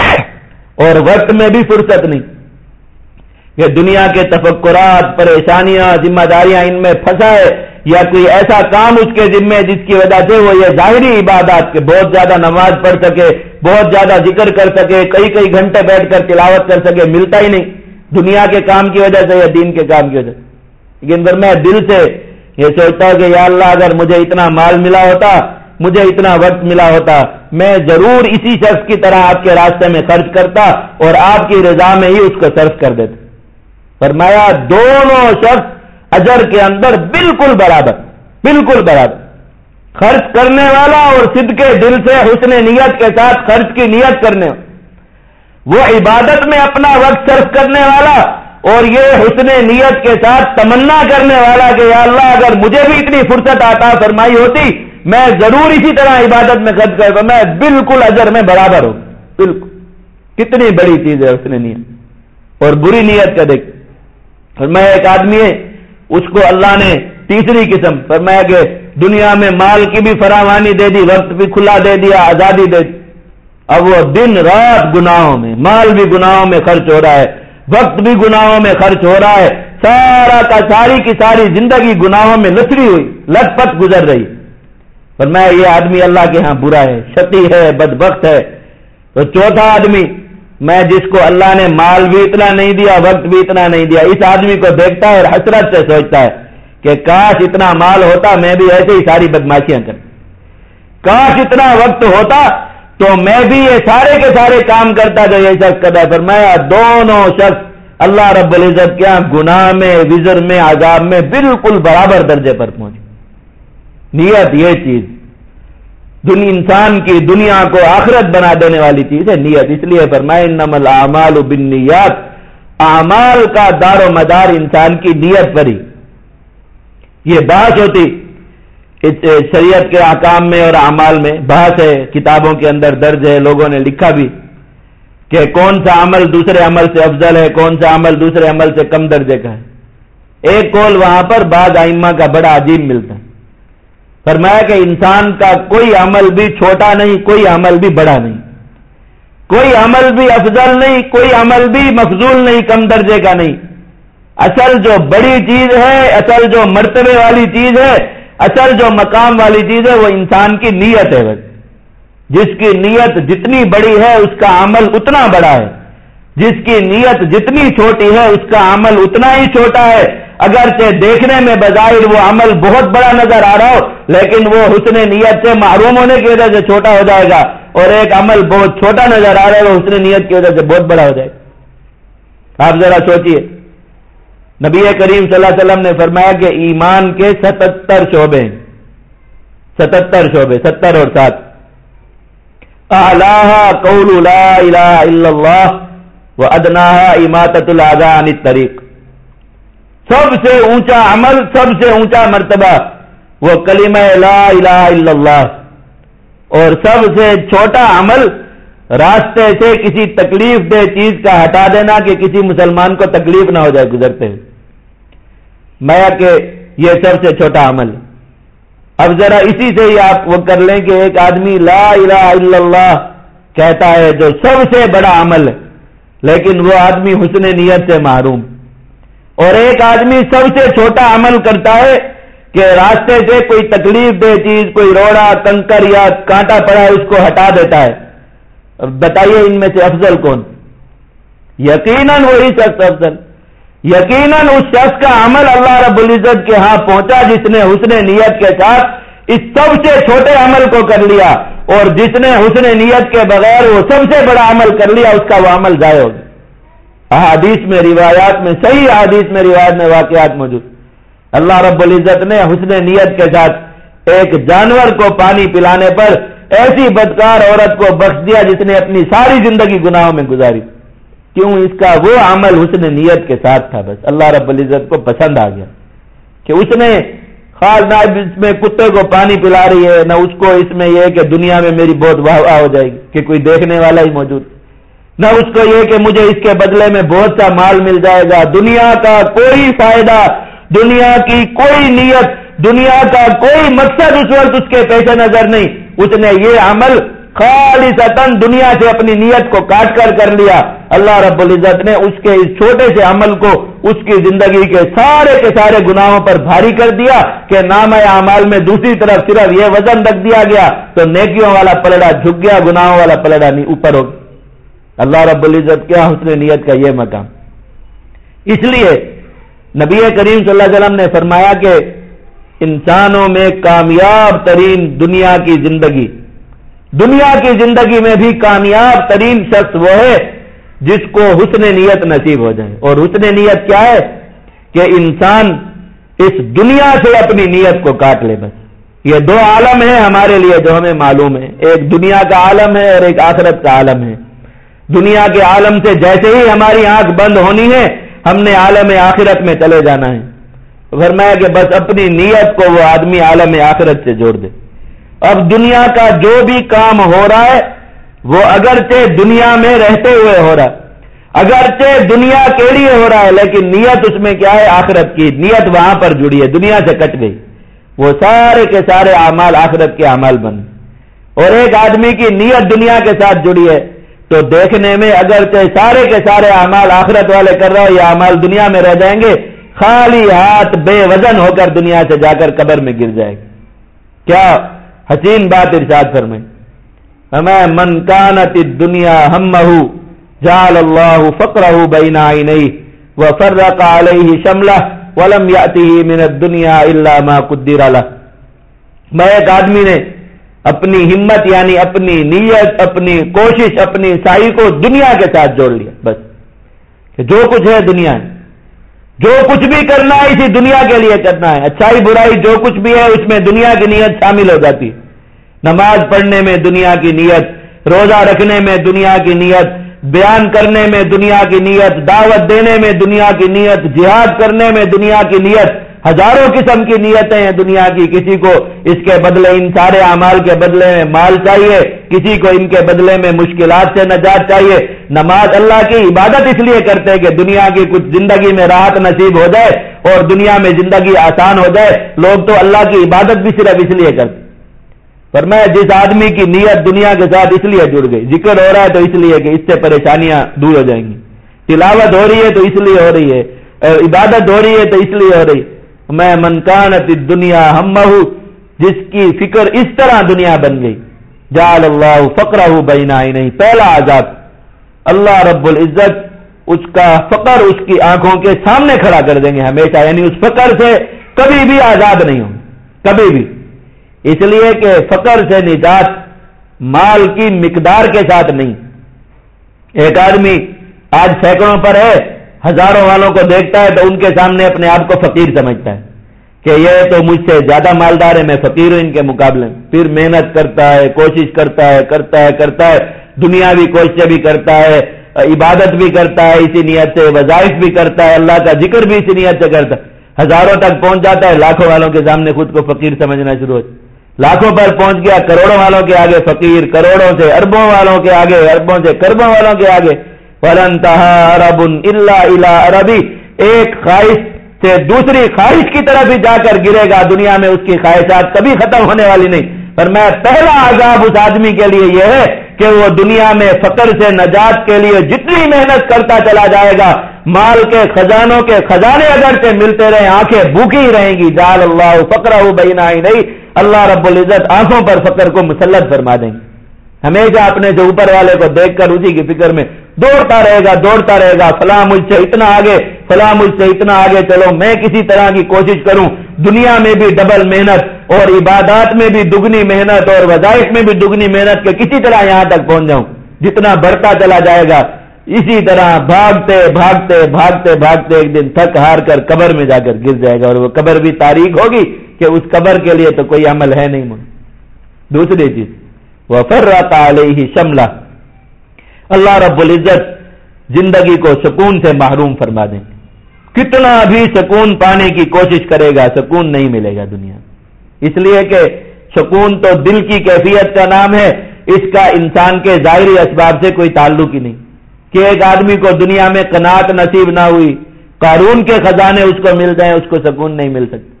اور وقت میں بھی فرصت نہیں۔ کہ دنیا کے تفکرات، پریشانیاں، ذمہ داریاں ان میں پھنسائے، یا کوئی ایسا کام اس کے ذمے جس کی وجہ سے وہ یہ ظاہری عبادات کے بہت زیادہ نماز پڑھ سکے بہت زیادہ ذکر کر سکے، کئی کئی گھنٹے بیٹھ کر تلاوت کر سکے، ملتا ہی نہیں۔ دنیا کے کام کی وجہ سے یا دین کے کام کی وجہ سے؟ لیکن اگر میں دل سے یہ سوچتا ہوں کہ یا اللہ، اگر مجھے اتنا مال ملا ہوتا، مجھے اتنا وقت ملا ہوتا، میں ضرور اسی شخص کی طرح آپ کے راستے میں خرچ کرتا اور آپ کی رضا میں ہی اس کو صرف کر دیتا۔ فرمایا، دونوں شخص اجر کے اندر بالکل برابر بالکل برابر۔ خرچ کرنے والا اور سدھ کے دل سے حسن نیت کے ساتھ خرچ کی نیت کرنے وہ عبادت میں اپنا وقت صرف کرنے والا اور یہ حسن نیت کے ساتھ تمنا کرنے والا کہ یا اللہ اگر مجھے بھی اتنی فرصت آتا فرمائی ہوتی، میں ضرور اسی طرح عبادت میں خرچ کرتا میں بالکل اجر میں برابر ہوں۔ بالکل۔ کتنی بڑی چیز ہے حسن نیت۔ اور بری نیت کا دیکھ۔ میں ایک آدمی ہے، اس کو اللہ نے تیسری قسم، فرمایا کہ دنیا میں مال کی بھی فراوانی دے دی، وقت بھی کھلا دے دیا، آزادی دے دی۔ اب وہ دن رات گناہوں میں، مال بھی گناہوں میں خرچ ہو رہا ہے، وقت بھی گناہوں میں خرچ ہو رہا ہے۔ سارا کا ساری کی ساری زندگی گناہوں میں لچڑی ہوئی لٹ پٹ گزر رہی۔ پر میں یہ آدمی اللہ کے ہاں برا ہے شتی ہے بد ہے۔ تو چوتھا آدمی، میں جس کو اللہ نے مال بھی اتنا نہیں دیا، وقت بھی اتنا نہیں دیا، اس آدمی کو دیکھتا ہے اور حسرت سے سوچتا ہے۔ کہ کاش اتنا مال ہوتا، میں بھی ایسے ہی ساری بدماشیاں کر کاش اتنا وقت ہوتا تو میں بھی یہ سارے کے سارے کام کرتا جو یہ شخص کرتا فرمایا۔ دونوں شخص اللہ رب العزت کیا ہاں گناہ میں، وزر میں، عذاب میں بالکل برابر درجے پر پہنچی نیت یہ چیز دنیا انسان کی دنیا کو آخرت بنا دینے والی چیز ہے نیت۔ اس لیے فرمائے نمل اعمال بن نیت اعمال کا دار و مدار انسان کی نیت پر ہی۔ یہ بات ہوتی شریعت کے احکام میں اور اعمال میں بحث ہے، کتابوں کے اندر درج ہے، لوگوں نے لکھا بھی کہ کون سا عمل دوسرے عمل سے افضل ہے، کون سا عمل دوسرے عمل سے کم درجے کا ہے۔ ایک کول وہاں پر بعض آئمہ کا بڑا عجیب ملتا ہے۔ فرمایا کہ انسان کا کوئی عمل بھی چھوٹا نہیں، کوئی عمل بھی بڑا نہیں۔ کوئی عمل بھی افضل نہیں، کوئی عمل بھی مفضول نہیں، کم درجے کا نہیں۔ اصل جو بڑی چیز ہے، اصل جو مرتبے والی چیز ہے، اصل جو مقام والی چیز ہے، وہ انسان کی نیت ہے جس کی نیت جتنی بڑی ہے، اس کا عمل اتنا بڑا ہے۔ جس کی نیت جتنی چھوٹی ہے، اس کا عمل اتنا ہی چھوٹا ہے۔ اگرچہ دیکھنے میں بظاہر وہ عمل بہت بڑا نظر آ رہا ہو، لیکن وہ حسن نیت سے معروم ہونے کی وجہ سے چھوٹا ہو جائے گا۔ اور ایک عمل بہت چھوٹا نظر آ رہا ہے، وہ حسن نیت کی وجہ سے بہت بڑا ہو جائے گا۔ آپ ذرا سوچئے۔ نبی کریم صلی اللہ علیہ وسلم نے فرمایا کہ ایمان کے ستتر شعبے ستتر شعبے ستر اور سات۔ قول لا الہ الا اللہ و ادنا اماطت عن طریق سب سے اونچا عمل، سب سے اونچا مرتبہ وہ کلمہ لا الہ الا اللہ۔ اور سب سے چھوٹا عمل، راستے سے کسی تکلیف دہ چیز کا ہٹا دینا کہ کسی مسلمان کو تکلیف نہ ہو جائے، گزرتے ہوئے۔ میں کہ یہ سب سے چھوٹا عمل۔ اب ذرا اسی سے ہی آپ وہ کر لیں کہ ایک آدمی لا الہ الا اللہ کہتا ہے جو سب سے بڑا عمل ہے لیکن وہ آدمی حسن نیت سے معروم اور ایک آدمی سب سے چھوٹا عمل کرتا ہے کہ راستے سے کوئی تکلیف دہ چیز، کوئی روڑا، کنکر یا کانٹا پڑا ہے اس کو ہٹا دیتا ہے۔ بتائیے ان میں سے افضل کون؟ یقیناً وہی شخص افضل۔ یقیناً اس شخص کا عمل اللہ رب العزت کے ہاں پہنچا جس نے حسن نیت کے ساتھ اس سب سے چھوٹے عمل کو کر لیا اور جس نے حسن نیت کے بغیر وہ سب سے بڑا عمل کر لیا، اس کا وہ عمل ضائع ہو گیا۔ احادیث میں، روایات میں، صحیح احادیث میں، روایت میں واقعات موجود۔ اللہ رب العزت نے حسن نیت کے ساتھ ایک جانور کو پانی پلانے پر ایسی بدکار عورت کو بخش دیا جس نے اپنی ساری زندگی گناہوں میں گزاری۔ کیوں اس کا وہ عمل حسن نیت کے ساتھ تھا بس؟ اللہ رب العزت کو پسند آ گیا کہ اس نے خاص نہ اس میں کتے کو پانی پلا رہی ہے، نہ اس کو اس میں یہ کہ دنیا میں میری بہت واہ واہ ہو جائے گی کہ کوئی دیکھنے والا ہی موجود۔ نہ اس کو یہ کہ مجھے اس کے بدلے میں بہت سا مال مل جائے گا۔ دنیا کا کوئی فائدہ، دنیا کی کوئی نیت، دنیا کا کوئی مقصد اس وقت اس کے پیش نظر نہیں۔ اس نے یہ عمل خالی دنیا سے اپنی نیت کو کاٹ کر کر لیا۔ اللہ رب العزت نے اس کے اس چھوٹے سے عمل کو اس کی زندگی کے سارے کے سارے گناہوں پر بھاری کر دیا کہ نام اعمال میں دوسری طرف صرف یہ وزن رکھ دیا گیا تو نیکیوں والا پلڑا جھک گیا، گناہوں والا پلڑا نہیں، اوپر ہو اللہ رب العزت کیا حسن نیت کا یہ مقام۔ اس لیے نبی کریم صلی اللہ علیہ وسلم نے فرمایا کہ انسانوں میں کامیاب ترین دنیا کی زندگی دنیا کی زندگی میں بھی کامیاب ترین شخص وہ ہے جس کو حسن نیت نصیب ہو جائے۔ اور حسن نیت کیا ہے؟ کہ انسان اس دنیا سے اپنی نیت کو کاٹ لے بس۔ یہ دو عالم ہیں ہمارے لیے جو ہمیں معلوم ہے ایک دنیا کا عالم ہے اور ایک آخرت کا عالم ہے۔ دنیا کے عالم سے جیسے ہی ہماری آنکھ بند ہونی ہے، ہم نے عالم آخرت میں چلے جانا ہے۔ فرمایا کہ بس اپنی نیت کو وہ آدمی عالم آخرت سے جوڑ دے۔ اب دنیا کا جو بھی کام ہو رہا ہے، وہ اگرچہ دنیا میں رہتے ہوئے ہو رہا ہے۔ اگرچہ دنیا کے لیے ہو رہا ہے، لیکن نیت اس میں کیا ہے؟ آخرت کی۔ نیت وہاں پر جڑی ہے، دنیا سے کٹ گئی۔ وہ سارے کے سارے اعمال آخرت کے اعمال بن۔ اور ایک آدمی کی نیت دنیا کے ساتھ جڑی ہے، تو دیکھنے میں اگرچہ سارے کے سارے اعمال آخرت والے کر رہا ہو، یہ اعمال دنیا میں رہ جائیں گے۔ خالی ہاتھ بے وزن ہو کر دنیا سے جا کر قبر میں گر جائے گا کیا؟ حسین بات ارشاد فرمائے۔ ہمیں من کانت دنیا ہم جال اللہ فکر بینا نہیں وہ علیہ شملہ ولم یاتی من دنیا اللہ ما قدر میں ایک آدمی نے اپنی ہمت یعنی اپنی نیت، اپنی کوشش، اپنی سائی کو دنیا کے ساتھ جوڑ لیا، بس کہ جو کچھ ہے دنیا ہے جو کچھ بھی کرنا ہے اسی دنیا کے لیے کرنا ہے۔ اچھائی برائی جو کچھ بھی ہے اس میں دنیا کی نیت شامل ہو جاتی۔ نماز پڑھنے میں دنیا کی نیت، روزہ رکھنے میں دنیا کی نیت، بیان کرنے میں دنیا کی نیت، دعوت دینے میں دنیا کی نیت، جہاد کرنے میں دنیا کی نیت۔ ہزاروں قسم کی نیتیں ہیں دنیا کی، کسی کو اس کے بدلے ان سارے اعمال کے بدلے میں مال چاہیے، کسی کو ان کے بدلے میں مشکلات سے نجات چاہیے۔ نماز اللہ کی عبادت اس لیے کرتے کہ دنیا کی کچھ زندگی میں راحت نصیب ہو جائے اور دنیا میں زندگی آسان ہو جائے۔ لوگ تو اللہ کی عبادت بھی صرف اس لیے کرتے۔ پر میں جس آدمی کی نیت دنیا کے ساتھ اس لیے جڑ گئی، ذکر ہو رہا ہے تو اس لیے کہ اس سے پریشانیاں دور ہو جائیں گی۔ تلاوت ہو رہی ہے تو اس لیے ہو رہی ہے۔ عبادت ہو رہی ہے تو اس لیے ہو رہی ہے۔ میں منکانت دنیا ہم جس کی فکر اس طرح دنیا بن گئی۔ جال اللہ فکر بینا ہی نہیں پہلا آزاد اللہ رب العزت اس کا فقر اس کی آنکھوں کے سامنے کھڑا کر دیں گے ہمیشہ یعنی اس فقر سے کبھی بھی آزاد نہیں ہوں۔ کبھی بھی۔ اس لیے کہ فقر سے نجات مال کی مقدار کے ساتھ نہیں۔ ایک آدمی آج سینکڑوں پر ہے ہزاروں والوں کو دیکھتا ہے تو ان کے سامنے اپنے آپ کو فقیر سمجھتا ہے کہ یہ تو مجھ سے زیادہ مالدار ہے میں فقیر ہوں ان کے مقابلے۔ میں پھر محنت کرتا ہے، کوشش کرتا ہے کرتا ہے کرتا ہے۔ دنیاوی کوششیں بھی کرتا ہے، عبادت بھی کرتا ہے اسی نیت سے، وظائف بھی کرتا ہے، اللہ کا ذکر بھی اسی نیت سے کرتا ہے۔ ہزاروں تک پہنچ جاتا ہے، لاکھوں والوں کے سامنے خود کو فقیر سمجھنا شروع ہو لاکھوں پر پہنچ گیا، کروڑوں والوں کے آگے فقیر، کروڑوں سے اربوں والوں کے آگے، اربوں سے کربوں والوں کے آگے۔ عرب اللہ عربی ایک خواہش سے دوسری خواہش کی طرف ہی جا کر گرے گا۔ دنیا میں اس کی خواہشات کبھی ختم ہونے والی نہیں۔ پر میں پہلا عذاب اس آدمی کے لیے یہ ہے کہ وہ دنیا میں فقر سے نجات کے لیے جتنی محنت کرتا چلا جائے گا۔ مال کے خزانوں کے خزانے اگر سے ملتے رہے آنکھیں بھوکی رہیں گی۔ جال اللہ فکر ہو بہنا ہی نہیں اللہ رب العزت آنکھوں پر فقر کو مسلط فرما دیں گے۔ ہمیشہ اپنے جو اوپر والے کو دیکھ کر اسی کی فکر میں دوڑتا رہے گا، دوڑتا رہے گا، فلاں مجھ سے اتنا آگے، فلاں مجھ سے اتنا آگے، چلو میں کسی طرح کی کوشش کروں۔ دنیا میں بھی ڈبل محنت اور عبادات میں بھی دگنی محنت اور وظائف میں بھی دگنی محنت کے کسی طرح یہاں تک پہنچ جاؤں۔ جتنا بڑھتا چلا جائے گا، اسی طرح بھاگتے بھاگتے بھاگتے بھاگتے ایک دن تھک ہار کر قبر میں جا کر گر جائے گا اور وہ قبر بھی تاریخ ہوگی کہ اس قبر کے لیے تو کوئی عمل ہے نہیں۔ دوسری چیز وہ علیہ شملہ اللہ رب العزت زندگی کو سکون سے محروم فرما دیں کتنا بھی سکون پانے کی کوشش کرے گا، سکون نہیں ملے گا دنیا۔ اس لیے کہ سکون تو دل کی کیفیت کا نام ہے، اس کا انسان کے ظاہری اسباب سے کوئی تعلق ہی نہیں۔ کہ ایک آدمی کو دنیا میں کناٹ نصیب نہ ہوئی، قارون کے خزانے اس کو مل جائیں، اس کو سکون نہیں مل سکتے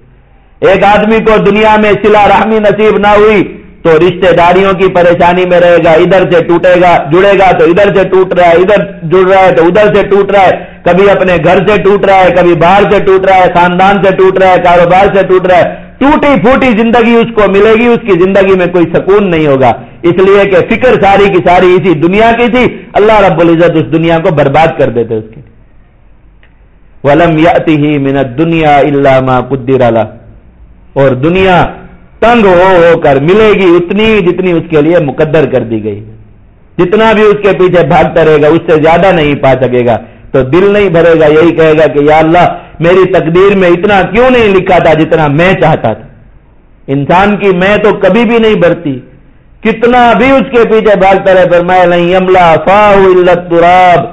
ایک آدمی کو دنیا میں سلا رحمی نصیب نہ ہوئی تو رشتہ داریوں کی پریشانی میں رہے گا، ادھر سے ٹوٹے گا، جڑے گا تو ادھر سے ٹوٹ رہا ہے، ادھر جڑ رہا ہے تو ادھر سے ٹوٹ رہا ہے۔ کبھی اپنے گھر سے ٹوٹ رہا ہے، کبھی باہر سے ٹوٹ رہا ہے، خاندان سے ٹوٹ رہا ہے، کاروبار سے ٹوٹ رہا ہے۔ ٹوٹی پھوٹی زندگی اس کو ملے گی، اس کی زندگی میں کوئی سکون نہیں ہوگا۔ اس لیے کہ فکر ساری کی ساری اسی دنیا کی تھی۔ اللہ رب العزت اس دنیا کو برباد کر دیتے اس کی ولم یاتی ہی منت دنیا اللہ قدر اور دنیا تنگ ہو ہو کر ملے گی اتنی جتنی اس کے لیے مقدر کر دی گئی جتنا بھی اس کے پیچھے بھاگتا رہے گا اس سے زیادہ نہیں پا سکے گا تو دل نہیں بھرے گا، یہی کہے گا کہ یا اللہ، میری تقدیر میں اتنا کیوں نہیں لکھا تھا جتنا میں چاہتا تھا؟ انسان کی میں تو کبھی بھی نہیں بھرتی کتنا بھی اس کے پیچھے بھاگتا رہے پر میں نہیں عملہ فاہ تراب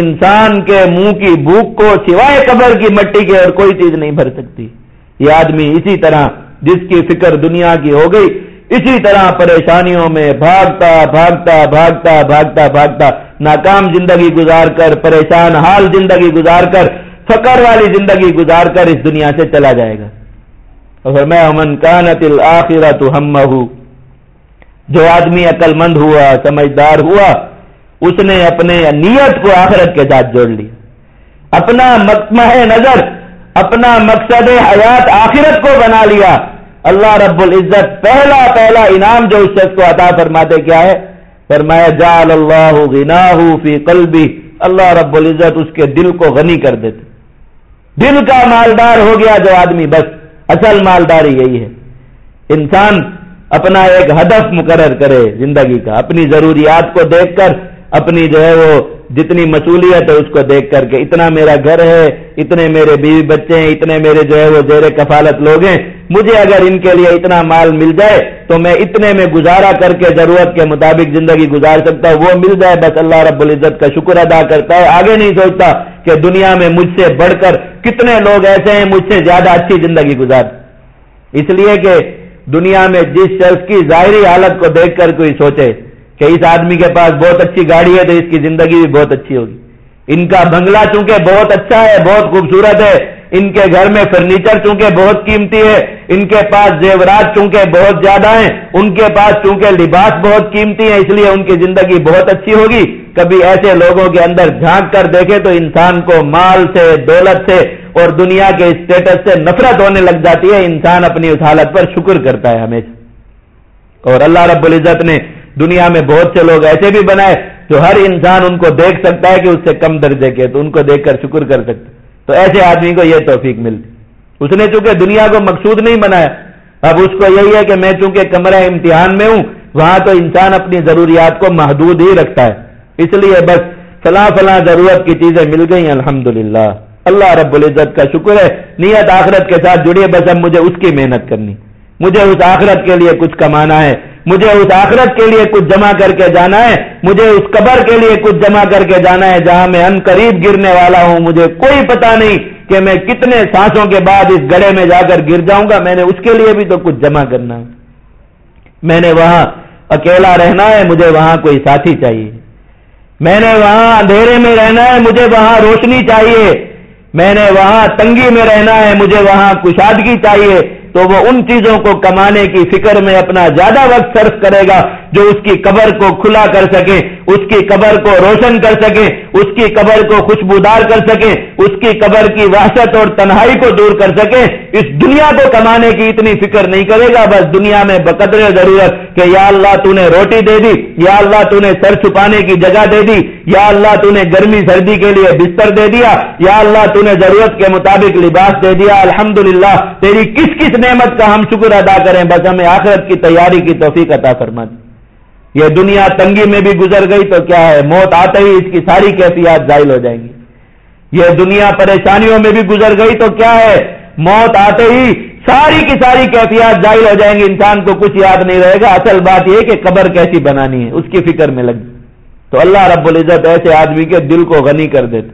انسان کے منہ کی بھوک کو سوائے قبر کی مٹی کے اور کوئی چیز نہیں بھر سکتی۔ یہ آدمی اسی طرح جس کی فکر دنیا کی ہو گئی، اسی طرح پریشانیوں میں بھاگتا بھاگتا بھاگتا بھاگتا بھاگتا، ناکام زندگی گزار کر، پریشان حال زندگی گزار کر فکر والی زندگی گزار کر اس دنیا سے چلا جائے گا۔ اور میں امن کانت الآخرت ہم جو آدمی عقل مند ہوا، سمجھدار ہوا، اس نے اپنے نیت کو آخرت کے ساتھ جوڑ لیا۔ اپنا مکمہ نظر، اپنا مقصد حیات آخرت کو بنا لیا۔ اللہ رب العزت پہلا پہلا انعام جو اس شخص کو عطا فرماتے کیا ہے؟ فرمایا جال اللہ فی قلبی۔ اللہ رب العزت اس کے دل کو غنی کر دیتے۔ دل کا مالدار ہو گیا جو آدمی، بس اصل مالداری یہی ہے۔ انسان اپنا ایک ہدف مقرر کرے زندگی کا، اپنی ضروریات کو دیکھ کر اپنی جو ہے وہ جتنی مصولیت ہے اس کو دیکھ کر کے اتنا میرا گھر ہے، اتنے میرے بیوی بچے ہیں، اتنے میرے جو ہے وہ زیر کفالت لوگ ہیں۔ مجھے اگر ان کے لیے اتنا مال مل جائے تو میں اتنے میں گزارا کر کے ضرورت کے مطابق زندگی گزار سکتا ہوں۔ وہ مل جائے بس اللہ رب العزت کا شکر ادا کرتا ہے۔ آگے نہیں سوچتا کہ دنیا میں مجھ سے بڑھ کر کتنے لوگ ایسے ہیں مجھ سے زیادہ اچھی زندگی گزار۔ اس لیے کہ دنیا میں جس شخص کی ظاہری حالت کو دیکھ کر کوئی سوچے کہ اس آدمی کے پاس بہت اچھی گاڑی ہے تو اس کی زندگی بھی بہت اچھی ہوگی۔ ان کا بنگلہ چونکہ بہت اچھا ہے، بہت خوبصورت ہے، ان کے گھر میں فرنیچر چونکہ بہت قیمتی ہے، ان کے پاس زیورات چونکہ بہت زیادہ ہیں، ان کے پاس چونکہ لباس بہت قیمتی ہے اس لیے ان کی زندگی بہت اچھی ہوگی۔ کبھی ایسے لوگوں کے اندر جھانک کر دیکھے تو انسان کو مال سے، دولت سے اور دنیا کے اسٹیٹس سے نفرت ہونے لگ جاتی ہے۔ انسان اپنی اس حالت پر شکر کرتا ہے ہمیشہ۔ اور اللہ رب العزت نے دنیا میں بہت سے لوگ ایسے بھی بنائے جو ہر انسان ان کو دیکھ سکتا ہے کہ اس سے کم درجے کے تو ان کو دیکھ کر شکر کر سکتے تو ایسے آدمی کو یہ توفیق ملتی۔ اس نے چونکہ دنیا کو مقصود نہیں بنایا، اب اس کو یہی ہے کہ میں چونکہ کمرہ امتحان میں ہوں، وہاں تو انسان اپنی ضروریات کو محدود ہی رکھتا ہے۔ اس لیے بس فلاں فلاں ضرورت کی چیزیں مل گئی الحمد اللہ رب العزت کا شکر ہے۔ نیت آخرت کے ساتھ جڑیے، بس اب مجھے اس کی محنت کرنی۔ مجھے اس آخرت کے لیے کچھ کمانا ہے۔ مجھے اس آخرت کے لیے کچھ جمع کر کے جانا ہے، مجھے اس قبر کے لیے کچھ جمع کر کے جانا ہے، جہاں میں ان قریب گرنے والا ہوں، مجھے کوئی پتا نہیں کہ میں کتنے سانسوں کے بعد اس گڑے میں جا کر گر جاؤں گا۔ میں نے اس کے لیے بھی تو کچھ جمع کرنا ہے۔ میں نے وہاں اکیلا رہنا ہے، مجھے وہاں کوئی ساتھی چاہیے۔ میں نے وہاں اندھیرے میں رہنا ہے، مجھے وہاں روشنی چاہیے۔ میں نے وہاں تنگی میں رہنا ہے، مجھے وہاں کشادگی چاہیے۔ تو وہ ان چیزوں کو کمانے کی فکر میں اپنا زیادہ وقت صرف کرے گا جو اس کی قبر کو کھلا کر سکے، اس کی قبر کو روشن کر سکے، اس کی قبر کو خوشبودار کر سکے، اس کی قبر کی وحشت اور تنہائی کو دور کر سکے، اس دنیا کو کمانے کی اتنی فکر نہیں کرے گا، بس دنیا میں بقدر ضرورت کہ یا اللہ تو نے روٹی دے دی، یا اللہ تو نے سر چھپانے کی جگہ دے دی، یا اللہ تو نے گرمی سردی کے لیے بستر دے دیا، یا اللہ تو نے ضرورت کے مطابق لباس دے دیا، الحمدللہ، تیری کس کس نعمت کا ہم شکر ادا کریں، بس ہمیں آخرت کی تیاری کی توفیق عطا فرما دی یہ دنیا تنگی میں بھی گزر گئی تو کیا ہے؟ موت آتے ہی اس کی ساری کیفیات ظاہر ہو جائیں گی۔ یہ دنیا پریشانیوں میں بھی گزر گئی تو کیا ہے؟ موت آتے ہی ساری کی ساری کیفیات ظاہر ہو جائیں گی۔ انسان کو کچھ یاد نہیں رہے گا۔ اصل بات یہ کہ قبر کیسی بنانی ہے، اس کی فکر میں لگی۔ تو اللہ رب العزت ایسے آدمی کے دل کو غنی کر دیتے۔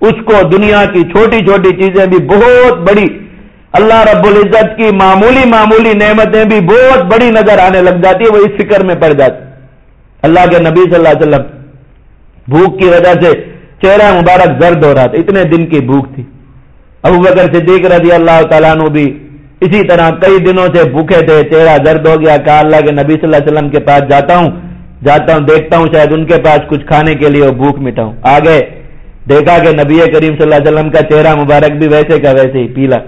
اس کو دنیا کی چھوٹی چھوٹی چیزیں بھی بہت بڑی اللہ رب العزت کی معمولی معمولی نعمتیں بھی بہت بڑی نظر آنے لگ جاتی ہے وہ اس فکر میں پڑ جاتی اللہ کے نبی صلی اللہ علیہ وسلم بھوک کی وجہ سے چہرہ مبارک زرد ہو رہا تھا، اتنے دن کی بھوک تھی۔ ابو بکر صدیق رضی اللہ تعالیٰ نو بھی اسی طرح کئی دنوں سے بھوکے تھے، چہرہ درد ہو گیا، کہا اللہ کے نبی صلی اللہ علیہ وسلم کے پاس جاتا ہوں جاتا ہوں، دیکھتا ہوں، شاید ان کے پاس کچھ کھانے کے لیے وہ بھوک مٹاؤں۔ آگے دیکھا کہ نبی کریم صلی اللہ علیہ وسلم کا چہرہ مبارک بھی ویسے کا ویسے ہی، پیلا۔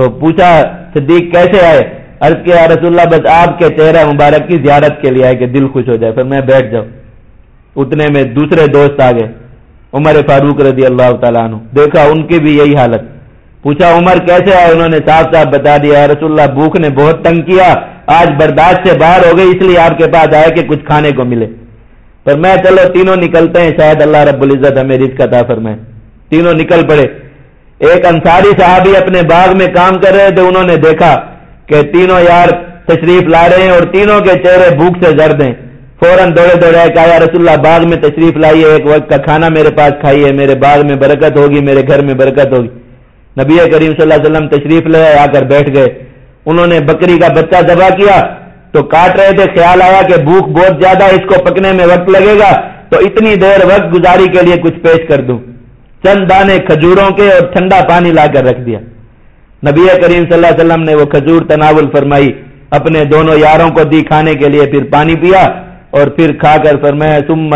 تو پوچھا صدیق کیسے آئے؟ عرض کیا رسول اللہ، بس آپ کے چہرہ مبارک کی زیارت کے لیے آئے کہ دل خوش ہو جائے۔ پھر میں بیٹھ جاؤں۔ اتنے میں دوسرے دوست آ گئے، عمر فاروق رضی اللہ تعالیٰ عنہ۔ دیکھا، ان کی بھی یہی حالت۔ پوچھا، عمر کیسے آئے؟ انہوں نے صاف صاف بتا دیا رسول اللہ، بھوک نے بہت تنگ کیا، آج برداشت سے باہر ہو گئی، اس لیے آپ کے پاس آئے کہ کچھ کھانے کو ملے۔ پر میں، چلو، تینوں نکلتے ہیں، شاید اللہ رب العزت ہمیں رزق عطا فرمائے۔ تینوں نکل پڑے۔ ایک انصاری صحابی اپنے باغ میں کام کر رہے تھے، انہوں نے دیکھا کہ تینوں یار تشریف لا رہے ہیں اور تینوں کے چہرے بھوک سے زرد ہیں۔ فوراً دوڑے دوڑے کہا، یا رسول اللہ، باغ میں تشریف لائیے، ایک وقت کا کھانا میرے پاس کھائیے، میرے باغ میں برکت ہوگی، میرے گھر میں برکت ہوگی۔ نبی کریم صلی اللہ علیہ وسلم تشریف لے آ کر بیٹھ گئے۔ انہوں نے بکری کا بچہ دبا کیا تو کاٹ رہے تھے، خیال آیا کہ بھوک بہت زیادہ اس کو پکنے میں وقت لگے گا، تو اتنی دیر وقت گزاری کے لیے کچھ پیش کر دوں۔ چند دانے کھجوروں کے اور ٹھنڈا پانی لا کر رکھ دیا۔ نبی کریم صلی اللہ علیہ وسلم نے وہ کھجور تناول فرمائی۔ اپنے دونوں یاروں کو دی کھانے کے لیے، پھر پانی پیا اور پھر کھا کر فرمایا تم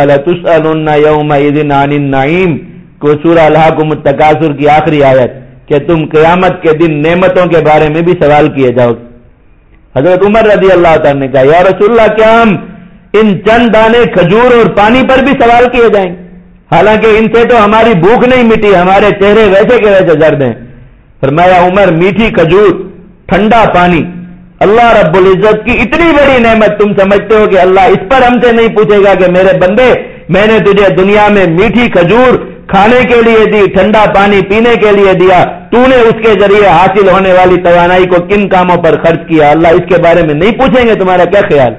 یوم النعیم کو سورہ الحکم تقاصر کی آخری آیت، کہ تم قیامت کے دن نعمتوں کے بارے میں بھی سوال کیے جاؤ۔ حضرت عمر رضی اللہ تعالیٰ نے کہا، یا رسول اللہ، کیا ہم ان چند دانے کھجور اور پانی پر بھی سوال کیے جائیں؟ گے حالانکہ ان سے تو ہماری بھوک نہیں مٹی، ہمارے چہرے ویسے کے ویسے زرد ہیں۔ فرمایا، عمر، میٹھی کھجور، ٹھنڈا پانی۔ اللہ رب العزت کی اتنی بڑی نعمت تم سمجھتے ہو کہ اللہ اس پر ہم سے نہیں پوچھے گا کہ میرے بندے، میں نے تجھے دنیا میں میٹھی کھجور کھانے کے لیے دی، ٹھنڈا پانی پینے کے لیے دیا۔ تو نے اس کے ذریعے حاصل ہونے والی توانائی کو کن کاموں پر خرچ کیا؟ اللہ اس کے بارے میں نہیں پوچھیں گے، تمہارا کیا خیال؟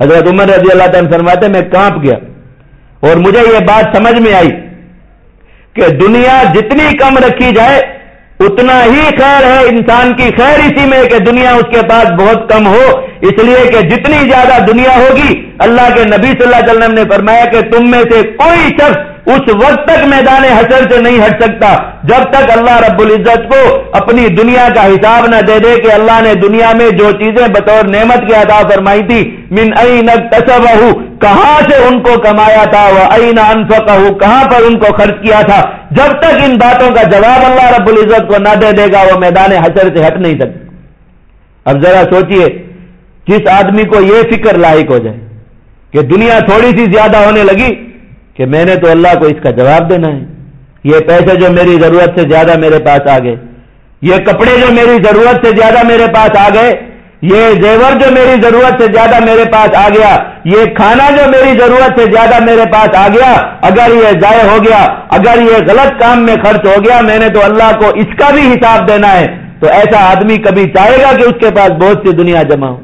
حضرت عمر رضی اللہ تعالیٰ فرماتے، میں کانپ گیا۔ اور مجھے یہ بات سمجھ میں آئی کہ دنیا جتنی کم رکھی جائے، اتنا ہی خیر ہے انسان کی خیر اسی میں کہ دنیا اس کے پاس بہت کم ہو۔ اس لیے کہ جتنی زیادہ دنیا ہوگی، اللہ کے نبی صلی اللہ علیہ وسلم نے فرمایا کہ تم میں سے کوئی شخص اس وقت تک میدان حشر سے نہیں ہٹ سکتا۔ جب تک اللہ رب العزت کو اپنی دنیا کا حساب نہ دے دے کہ اللہ نے دنیا میں جو چیزیں بطور نعمت کی ادا فرمائی تھی، من این تصب کہاں سے ان کو کمایا تھا؟ وہ این انفق کہاں پر ان کو خرچ کیا تھا؟ جب تک ان باتوں کا جواب اللہ رب العزت کو نہ دے دے گا، وہ میدان حشر سے ہٹ نہیں سکتا اب ذرا سوچئے، جس آدمی کو یہ فکر لاحق ہو جائے کہ دنیا تھوڑی سی زیادہ ہونے لگی کہ میں نے تو اللہ کو اس کا جواب دینا ہے۔ یہ پیسے جو میری ضرورت سے زیادہ میرے پاس آ گئے۔ یہ کپڑے جو میری ضرورت سے زیادہ میرے پاس آ گئے۔ یہ زیور جو میری ضرورت سے زیادہ میرے پاس آ گیا۔ یہ کھانا جو میری ضرورت سے زیادہ میرے پاس آ گیا۔ اگر یہ ضائع ہو گیا، اگر یہ غلط کام میں خرچ ہو گیا، میں نے تو اللہ کو اس کا بھی حساب دینا ہے۔ تو ایسا آدمی کبھی چاہے گا کہ اس کے پاس بہت سی دنیا جمع ہو۔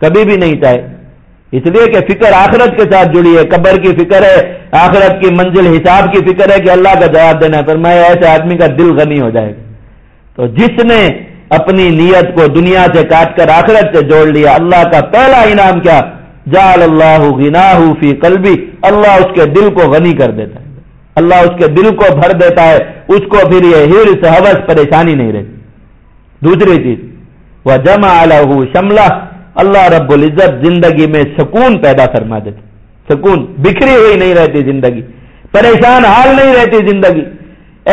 کبھی بھی نہیں چاہے۔ اس لیے کہ فکر آخرت کے ساتھ جڑی ہے، قبر کی فکر ہے، آخرت کی منزل حساب کی فکر ہے کہ اللہ کا جواب دینا ہے۔ میں ایسے آدمی کا دل غنی ہو جائے گا۔ تو جس نے اپنی نیت کو دنیا سے کاٹ کر آخرت سے جوڑ لیا، اللہ کا پہلا انعام کیا؟ جال اللہ گنا فی قلبی۔ اللہ اس کے دل کو غنی کر دیتا ہے۔ اللہ اس کے دل کو بھر دیتا ہے۔ اس کو پھر یہ ہر حوث پریشانی نہیں رہتی۔ دوسری چیز وہ جمع شملہ اللہ رب العزت زندگی میں سکون پیدا فرما دیتے. سکون بکھری ہوئی نہیں رہتی زندگی. پریشان حال نہیں رہتی زندگی.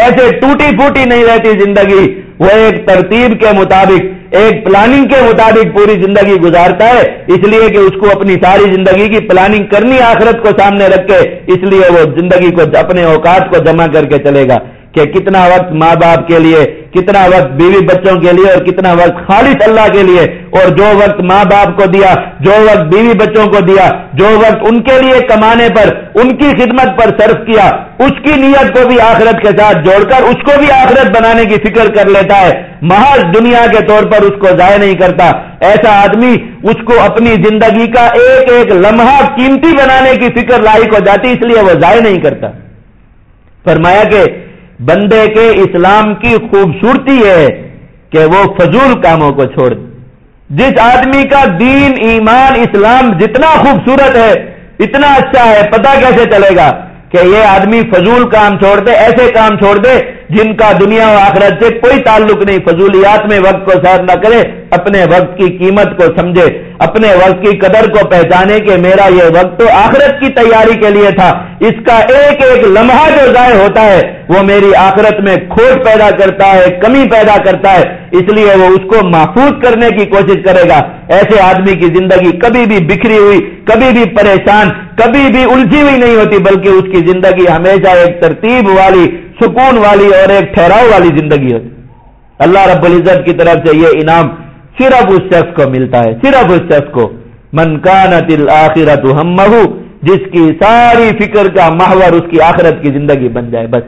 ایسے ٹوٹی پھوٹی نہیں رہتی زندگی. وہ ایک ترتیب کے مطابق، ایک پلاننگ کے مطابق پوری زندگی گزارتا ہے. اس لیے کہ اس کو اپنی ساری زندگی کی پلاننگ کرنی آخرت کو سامنے رکھ کے، اس لیے وہ زندگی کو اپنے اوقات کو جمع کر کے چلے گا کہ کتنا وقت ماں باپ کے لیے کتنا وقت بیوی بچوں کے لیے اور کتنا وقت خالص اللہ کے لیے اور جو وقت ماں باپ کو دیا، جو وقت بیوی بچوں کو دیا، جو وقت ان کے لیے کمانے پر، ان کی خدمت پر صرف کیا، اس کی نیت کو بھی آخرت کے ساتھ جوڑ کر، اس کو بھی آخرت بنانے کی فکر کر لیتا ہے۔ محض دنیا کے طور پر اس کو ضائع نہیں کرتا۔ ایسا آدمی اس کو اپنی زندگی کا ایک ایک لمحہ قیمتی بنانے کی فکر لاحق ہو جاتی، اس لیے وہ ضائع نہیں کرتا۔ فرمایا کہ بندے کے اسلام کی خوبصورتی ہے کہ وہ فضول کاموں کو چھوڑ دے۔ جس آدمی کا دین، ایمان، اسلام جتنا خوبصورت ہے، اتنا اچھا ہے، پتہ کیسے چلے گا کہ یہ آدمی فضول کام چھوڑ دے، ایسے کام چھوڑ دے جن کا دنیا و آخرت سے کوئی تعلق نہیں، فضولیات میں وقت کو سیر نہ کرے، اپنے وقت کی قیمت کو سمجھے، اپنے وقت کی قدر کو پہچانے کہ میرا یہ وقت تو آخرت کی تیاری کے لیے تھا۔ اس کا ایک ایک لمحہ جو ضائع ہوتا ہے، وہ میری آخرت میں کھوٹ پیدا کرتا ہے، کمی پیدا کرتا ہے۔ اس لیے وہ اس کو محفوظ کرنے کی کوشش کرے گا۔ ایسے آدمی کی زندگی کبھی بھی بکھری ہوئی، کبھی بھی پریشان، کبھی بھی الجھی ہوئی نہیں ہوتی، بلکہ اس کی زندگی ہمیشہ ایک ترتیب والی سکون والی اور ایک ٹھہراؤ والی زندگی ہوتی اللہ رب العزت کی طرف سے یہ انعام صرف اس شخص کو ملتا ہے صرف اس شخص کو۔ منکانت آخرت ہم جس کی ساری فکر کا محور اس کی آخرت کی زندگی بن جائے، بس۔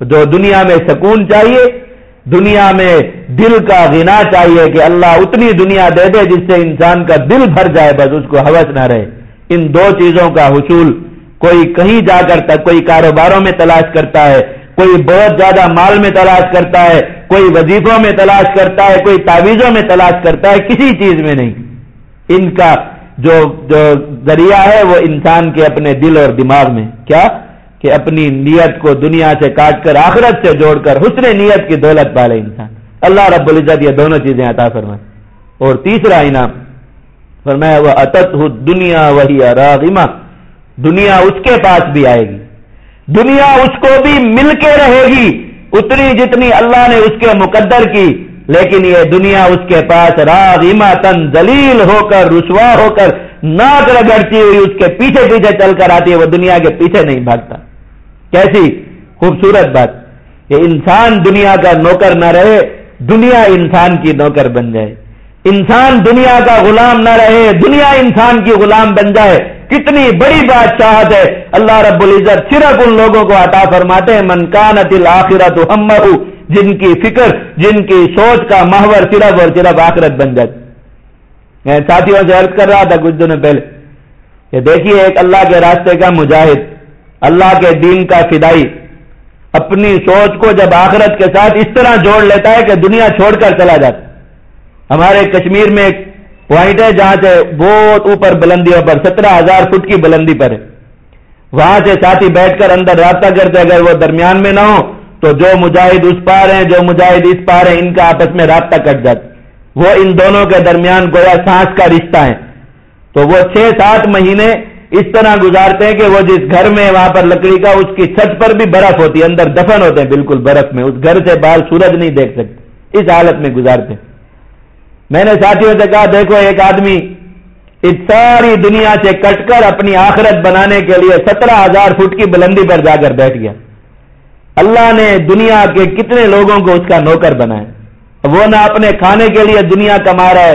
جو دنیا میں سکون چاہیے، دنیا میں دل کا غنا چاہیے کہ اللہ اتنی دنیا دے دے جس سے انسان کا دل بھر جائے، بس اس کو حوث نہ رہے۔ ان دو چیزوں کا حصول کوئی کہیں جا کر تک کوئی کاروباروں میں تلاش کرتا ہے، کوئی بہت زیادہ مال میں تلاش کرتا ہے، کوئی وظیفوں میں تلاش کرتا ہے، کوئی تعویذوں میں تلاش کرتا ہے، کسی چیز میں نہیں۔ ان کا جو جو ذریعہ ہے وہ انسان کے اپنے دل اور دماغ میں۔ کیا؟ کہ اپنی نیت کو دنیا سے کاٹ کر، آخرت سے جوڑ کر، حسن نیت کی دولت پالے انسان۔ اللہ رب العزت یہ دونوں چیزیں عطا فرمائے۔ اور تیسرا انعام، فرمایا وہ اتت دنیا وہی راغمہ دنیا اس کے پاس بھی آئے گی۔ دنیا اس کو بھی مل کے رہے گی، اتنی جتنی اللہ نے اس کے مقدر کی۔ لیکن یہ دنیا اس کے پاس راغما تن دلیل ہو کر، رسوا ہو کر، ناک رگڑتی ہوئی، اس کے پیچھے پیچھے چل کر آتی ہے، وہ دنیا کے پیچھے نہیں بھاگتا۔ کیسی خوبصورت بات۔ کہ انسان دنیا کا نوکر نہ رہے، دنیا انسان کی نوکر بن جائے۔ انسان دنیا کا غلام نہ رہے، دنیا انسان کی غلام بن جائے۔ کتنی بڑی بات چاہت ہے۔ اللہ رب العزت صرف ان لوگوں کو عطا فرماتے ہیں۔ منکانت الآخرت ہم جن کی فکر، جن کی سوچ کا محور صرف اور صرف آخرت بن جاتی میں ساتھیوں سے عرض کر رہا تھا کچھ دنوں پہلے۔ کہ دیکھیے ایک اللہ کے راستے کا مجاہد، اللہ کے دین کا فدائی۔ اپنی سوچ کو جب آخرت کے ساتھ اس طرح جوڑ لیتا ہے کہ دنیا چھوڑ کر چلا جاتا ہمارے کشمیر میں ایک پوائنٹ ہے جہاں سے بہت اوپر بلندیوں پر سترہ ہزار فٹ کی بلندی پر ہے۔ وہاں سے ساتھی بیٹھ کر اندر رابطہ کرتے اگر وہ درمیان میں نہ ہو تو جو مجاہد اس پار ہیں، جو مجاہد اس پار ہیں، ان کا آپس میں رابطہ کٹ جاتا وہ ان دونوں کے درمیان گویا سانس کا رشتہ ہے۔ تو وہ چھ سات مہینے اس طرح گزارتے ہیں کہ وہ جس گھر میں وہاں پر لکڑی کا، اس کی چھت پر بھی برف ہوتی ہے، اندر دفن ہوتے ہیں۔ بالکل برف میں، اس گھر سے باہر سورج نہیں دیکھ سکتے۔ اس حالت میں گزارتے ہیں۔ میں نے ساتھیوں سے کہا، دیکھو ایک آدمی اس ساری دنیا سے کٹ کر اپنی آخرت بنانے کے لیے سترہ ہزار فٹ کی بلندی پر جا کر بیٹھ گیا۔ اللہ نے دنیا کے کتنے لوگوں کو اس کا نوکر بنایا۔ وہ نہ اپنے کھانے کے لیے دنیا کما رہا ہے،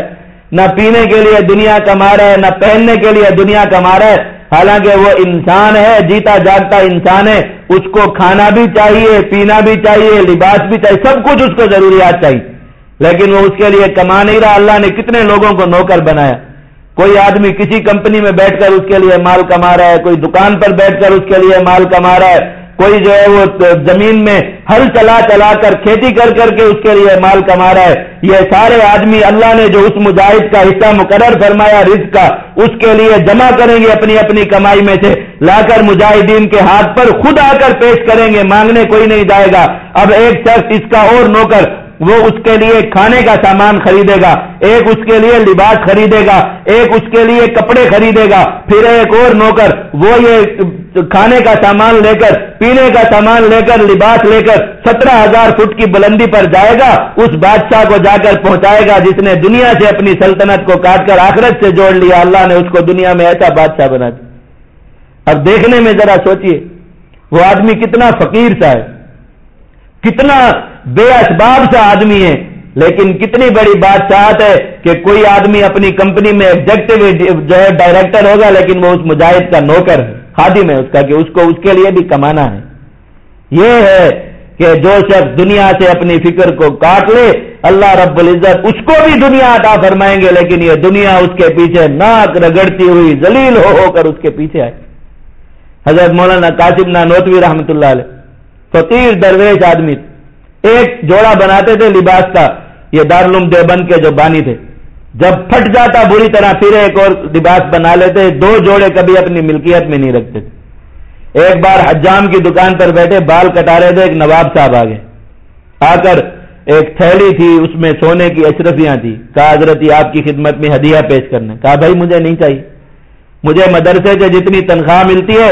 نہ پینے کے لیے دنیا کما رہا ہے، نہ پہننے کے لیے دنیا کما رہا ہے۔ حالانکہ وہ انسان ہے، جیتا جاگتا انسان ہے۔ اس کو کھانا بھی چاہیے، پینا بھی چاہیے، لباس بھی چاہیے، سب کچھ اس کو ضروریات چاہیے۔ لیکن وہ اس کے لیے کما نہیں رہا۔ اللہ نے کتنے لوگوں کو نوکر بنایا۔ کوئی آدمی کسی کمپنی میں بیٹھ کر اس کے لیے مال کما رہا ہے، کوئی دکان پر بیٹھ کر اس کے لیے مال کما رہا ہے، کوئی جو ہے وہ زمین میں ہل چلا چلا کر کھیتی کر کر کے اس کے لیے مال کما رہا ہے۔ یہ سارے آدمی اللہ نے جو اس مجاہد کا حصہ مقرر فرمایا رزق کا، اس کے لیے جمع کریں گے اپنی اپنی کمائی میں سے۔ لا کر مجاہدین کے ہاتھ پر خود آ کر پیش کریں گے، مانگنے کوئی نہیں جائے گا۔ اب ایک شخص اس کا اور نوکر وہ اس کے لیے کھانے کا سامان خریدے گا، ایک اس کے لیے لباس خریدے گا، ایک اس کے لیے کپڑے خریدے گا، پھر ایک اور نوکر وہ یہ کھانے کا سامان لے کر، پینے کا سامان لے کر، لباس لے کر سترہ ہزار فٹ کی بلندی پر جائے گا، اس بادشاہ کو جا کر پہنچائے گا جس نے دنیا سے اپنی سلطنت کو کاٹ کر آخرت سے جوڑ لیا، اللہ نے اس کو دنیا میں ایسا بادشاہ بنا دیا۔ اب دیکھنے میں ذرا سوچئے، وہ آدمی کتنا فقیر سا ہے، کتنا بے اسباب سے آدمی ہے لیکن کتنی بڑی بات چاہت ہے کہ کوئی آدمی اپنی کمپنی میں ایگزیکٹو جو ہے ڈائریکٹر ہوگا، لیکن وہ اس مجاہد کا نوکر ہے، خادم ہے اس کا، کہ اس کو اس کے لیے بھی کمانا ہے۔ یہ ہے کہ جو شخص دنیا سے اپنی فکر کو کاٹ لے، اللہ رب العزت اس کو بھی دنیا عطا فرمائیں گے، لیکن یہ دنیا اس کے پیچھے ناک رگڑتی ہوئی ذلیل ہو ہو کر اس کے پیچھے آئے۔ حضرت مولانا قاسم نانوتوی رحمت اللہ علیہ، فقیر درویش آدمی ایک جوڑا بناتے تھے لباس کا، یہ دارالعلوم دیوبند کے جو بانی تھے۔ جب پھٹ جاتا بری طرح، پھر ایک اور لباس بنا لیتے، دو جوڑے کبھی اپنی ملکیت میں نہیں رکھتے تھے۔ ایک بار حجام کی دکان پر بیٹھے، بال کٹا رہے تھے، ایک نواب صاحب آگے آ کر ایک تھیلی تھی، اس میں سونے کی اشرفیاں تھی کہا، حضرت آپ کی خدمت میں ہدیہ پیش کرنا کہا، بھائی، مجھے نہیں چاہیے۔ مجھے مدرسے سے جتنی تنخواہ ملتی ہے،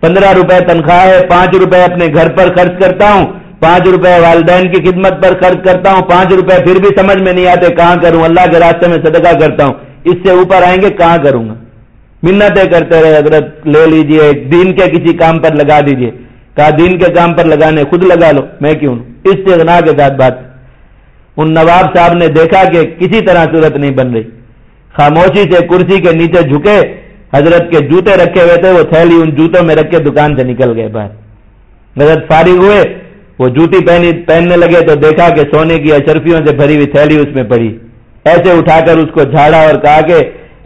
پندرہ روپے تنخواہ ہے، پانچ روپے اپنے گھر پر خرچ کرتا ہوں۔ پانچ روپے والدین کی خدمت پر خرچ کرتا ہوں، پانچ روپے پھر بھی سمجھ میں نہیں آتے کہاں کروں، اللہ کے راستے میں صدقہ کرتا ہوں۔ اس سے اوپر آئیں گے، کہاں کروں گا؟ منتیں کرتے رہے، حضرت لے لیجیے، دین کے کسی کام پر لگا دیجیے۔ کہا، دین کے کام پر لگانے خود لگا لو، میں کیوں؟ اس سے کے ساتھ بات۔ ان نواب صاحب نے دیکھا کہ کسی طرح صورت نہیں بن رہی۔ خاموشی سے کرسی کے نیچے جھکے حضرت کے جوتے رکھے ہوئے تھے، وہ تھیلی ان جوتوں میں رکھ کے دکان سے نکل گئے باہر۔ حضرت فارغ ہوئے۔ وہ جوتی پہنی پہننے لگے تو دیکھا کہ سونے کی اشرفیوں سے بھری ہوئی تھیلی اس میں پڑی۔ ایسے اٹھا کر اس کو جھاڑا اور کہا کہ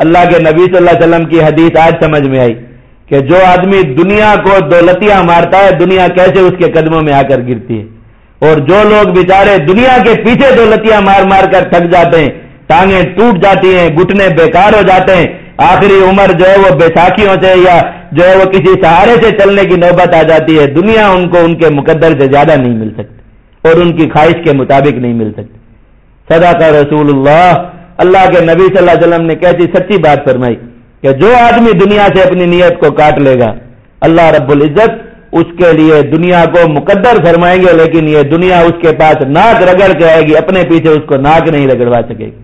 اللہ کے نبی صلی اللہ علیہ وسلم کی حدیث آج سمجھ میں آئی کہ جو آدمی دنیا کو دولتیاں مارتا ہے، دنیا کیسے اس کے قدموں میں آ کر گرتی ہے؟ اور جو لوگ بیچارے دنیا کے پیچھے دولتیاں مار مار کر تھک جاتے ہیں، ٹانگیں ٹوٹ جاتی ہیں گٹنے بیکار ہو جاتے ہیں آخری عمر جو ہے وہ بیساکھیوں سے یا جو ہے وہ کسی سہارے سے چلنے کی نوبت آ جاتی ہے، دنیا ان کو ان کے مقدر سے زیادہ نہیں مل سکتی اور ان کی خواہش کے مطابق نہیں مل سکتی۔ سدا کا رسول اللہ۔ اللہ کے نبی صلی اللہ علیہ وسلم نے کیسی سچی بات فرمائی کہ جو آدمی دنیا سے اپنی نیت کو کاٹ لے گا، اللہ رب العزت اس کے لیے دنیا کو مقدر فرمائیں گے، لیکن یہ دنیا اس کے پاس ناک رگڑ کے آئے گی، اپنے پیچھے اس کو ناک نہیں رگڑوا سکے گی۔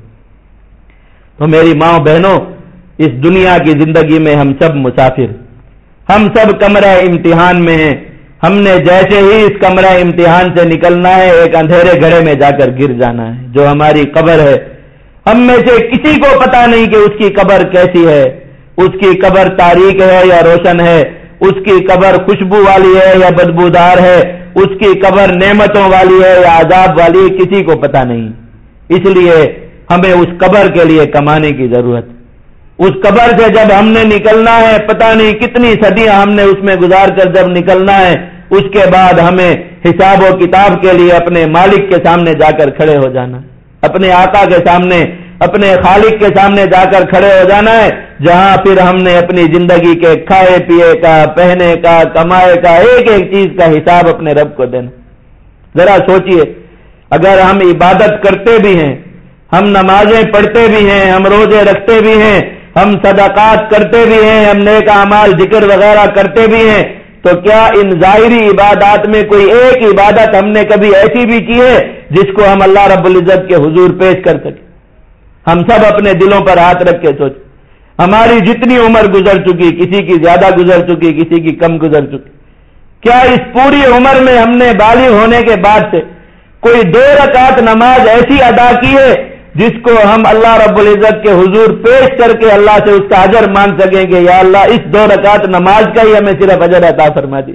تو میری ماں بہنوں اس دنیا کی زندگی میں ہم سب مسافر ہم سب کمرہ امتحان میں ہیں۔ ہم نے جیسے ہی اس کمرہ امتحان سے نکلنا ہے، ایک اندھیرے گھڑے میں جا کر گر جانا ہے، جو ہماری قبر ہے۔ ہم میں سے کسی کو پتا نہیں کہ اس کی قبر کیسی ہے۔ اس کی قبر تاریخ ہے یا روشن ہے؟ اس کی قبر خوشبو والی ہے یا بدبودار ہے؟ اس کی قبر نعمتوں والی ہے یا عذاب والی؟ ہے کسی کو پتا نہیں۔ اس لیے ہمیں اس قبر کے لیے کمانے کی ضرورت۔ اس قبر سے جب ہم نے نکلنا ہے، پتہ نہیں کتنی صدیاں ہم نے اس میں گزار کر جب نکلنا ہے، اس کے بعد ہمیں حساب و کتاب کے لیے اپنے مالک کے سامنے جا کر کھڑے ہو جانا۔ اپنے آقا کے سامنے، اپنے خالق کے سامنے جا کر کھڑے ہو جانا ہے، جہاں پھر ہم نے اپنی زندگی کے کھائے پیے کا، پہنے کا، کمائے کا، ایک ایک چیز کا حساب اپنے رب کو دینا۔ ذرا سوچئے، اگر ہم عبادت کرتے بھی ہیں، ہم نمازیں پڑھتے بھی ہیں، ہم روزے رکھتے بھی ہیں ہم صدقات کرتے بھی ہیں، ہم نیک اعمال، ذکر وغیرہ کرتے بھی ہیں۔ تو کیا ان ظاہری عبادات میں کوئی ایک عبادت ہم نے کبھی ایسی بھی کی ہے جس کو ہم اللہ رب العزت کے حضور پیش کر سکیں؟ ہم سب اپنے دلوں پر ہاتھ رکھ کے سوچ ہماری جتنی عمر گزر چکی، کسی کی زیادہ گزر چکی، کسی کی کم گزر چکی۔ کیا اس پوری عمر میں ہم نے بالغ ہونے کے بعد سے کوئی دو رکعت نماز ایسی ادا کی ہے جس کو ہم اللہ رب العزت کے حضور پیش کر کے اللہ سے اس کا اجر مان سکیں گے، یا اللہ، اس دو رکعت نماز کا ہی ہمیں صرف اجر عطا فرما دی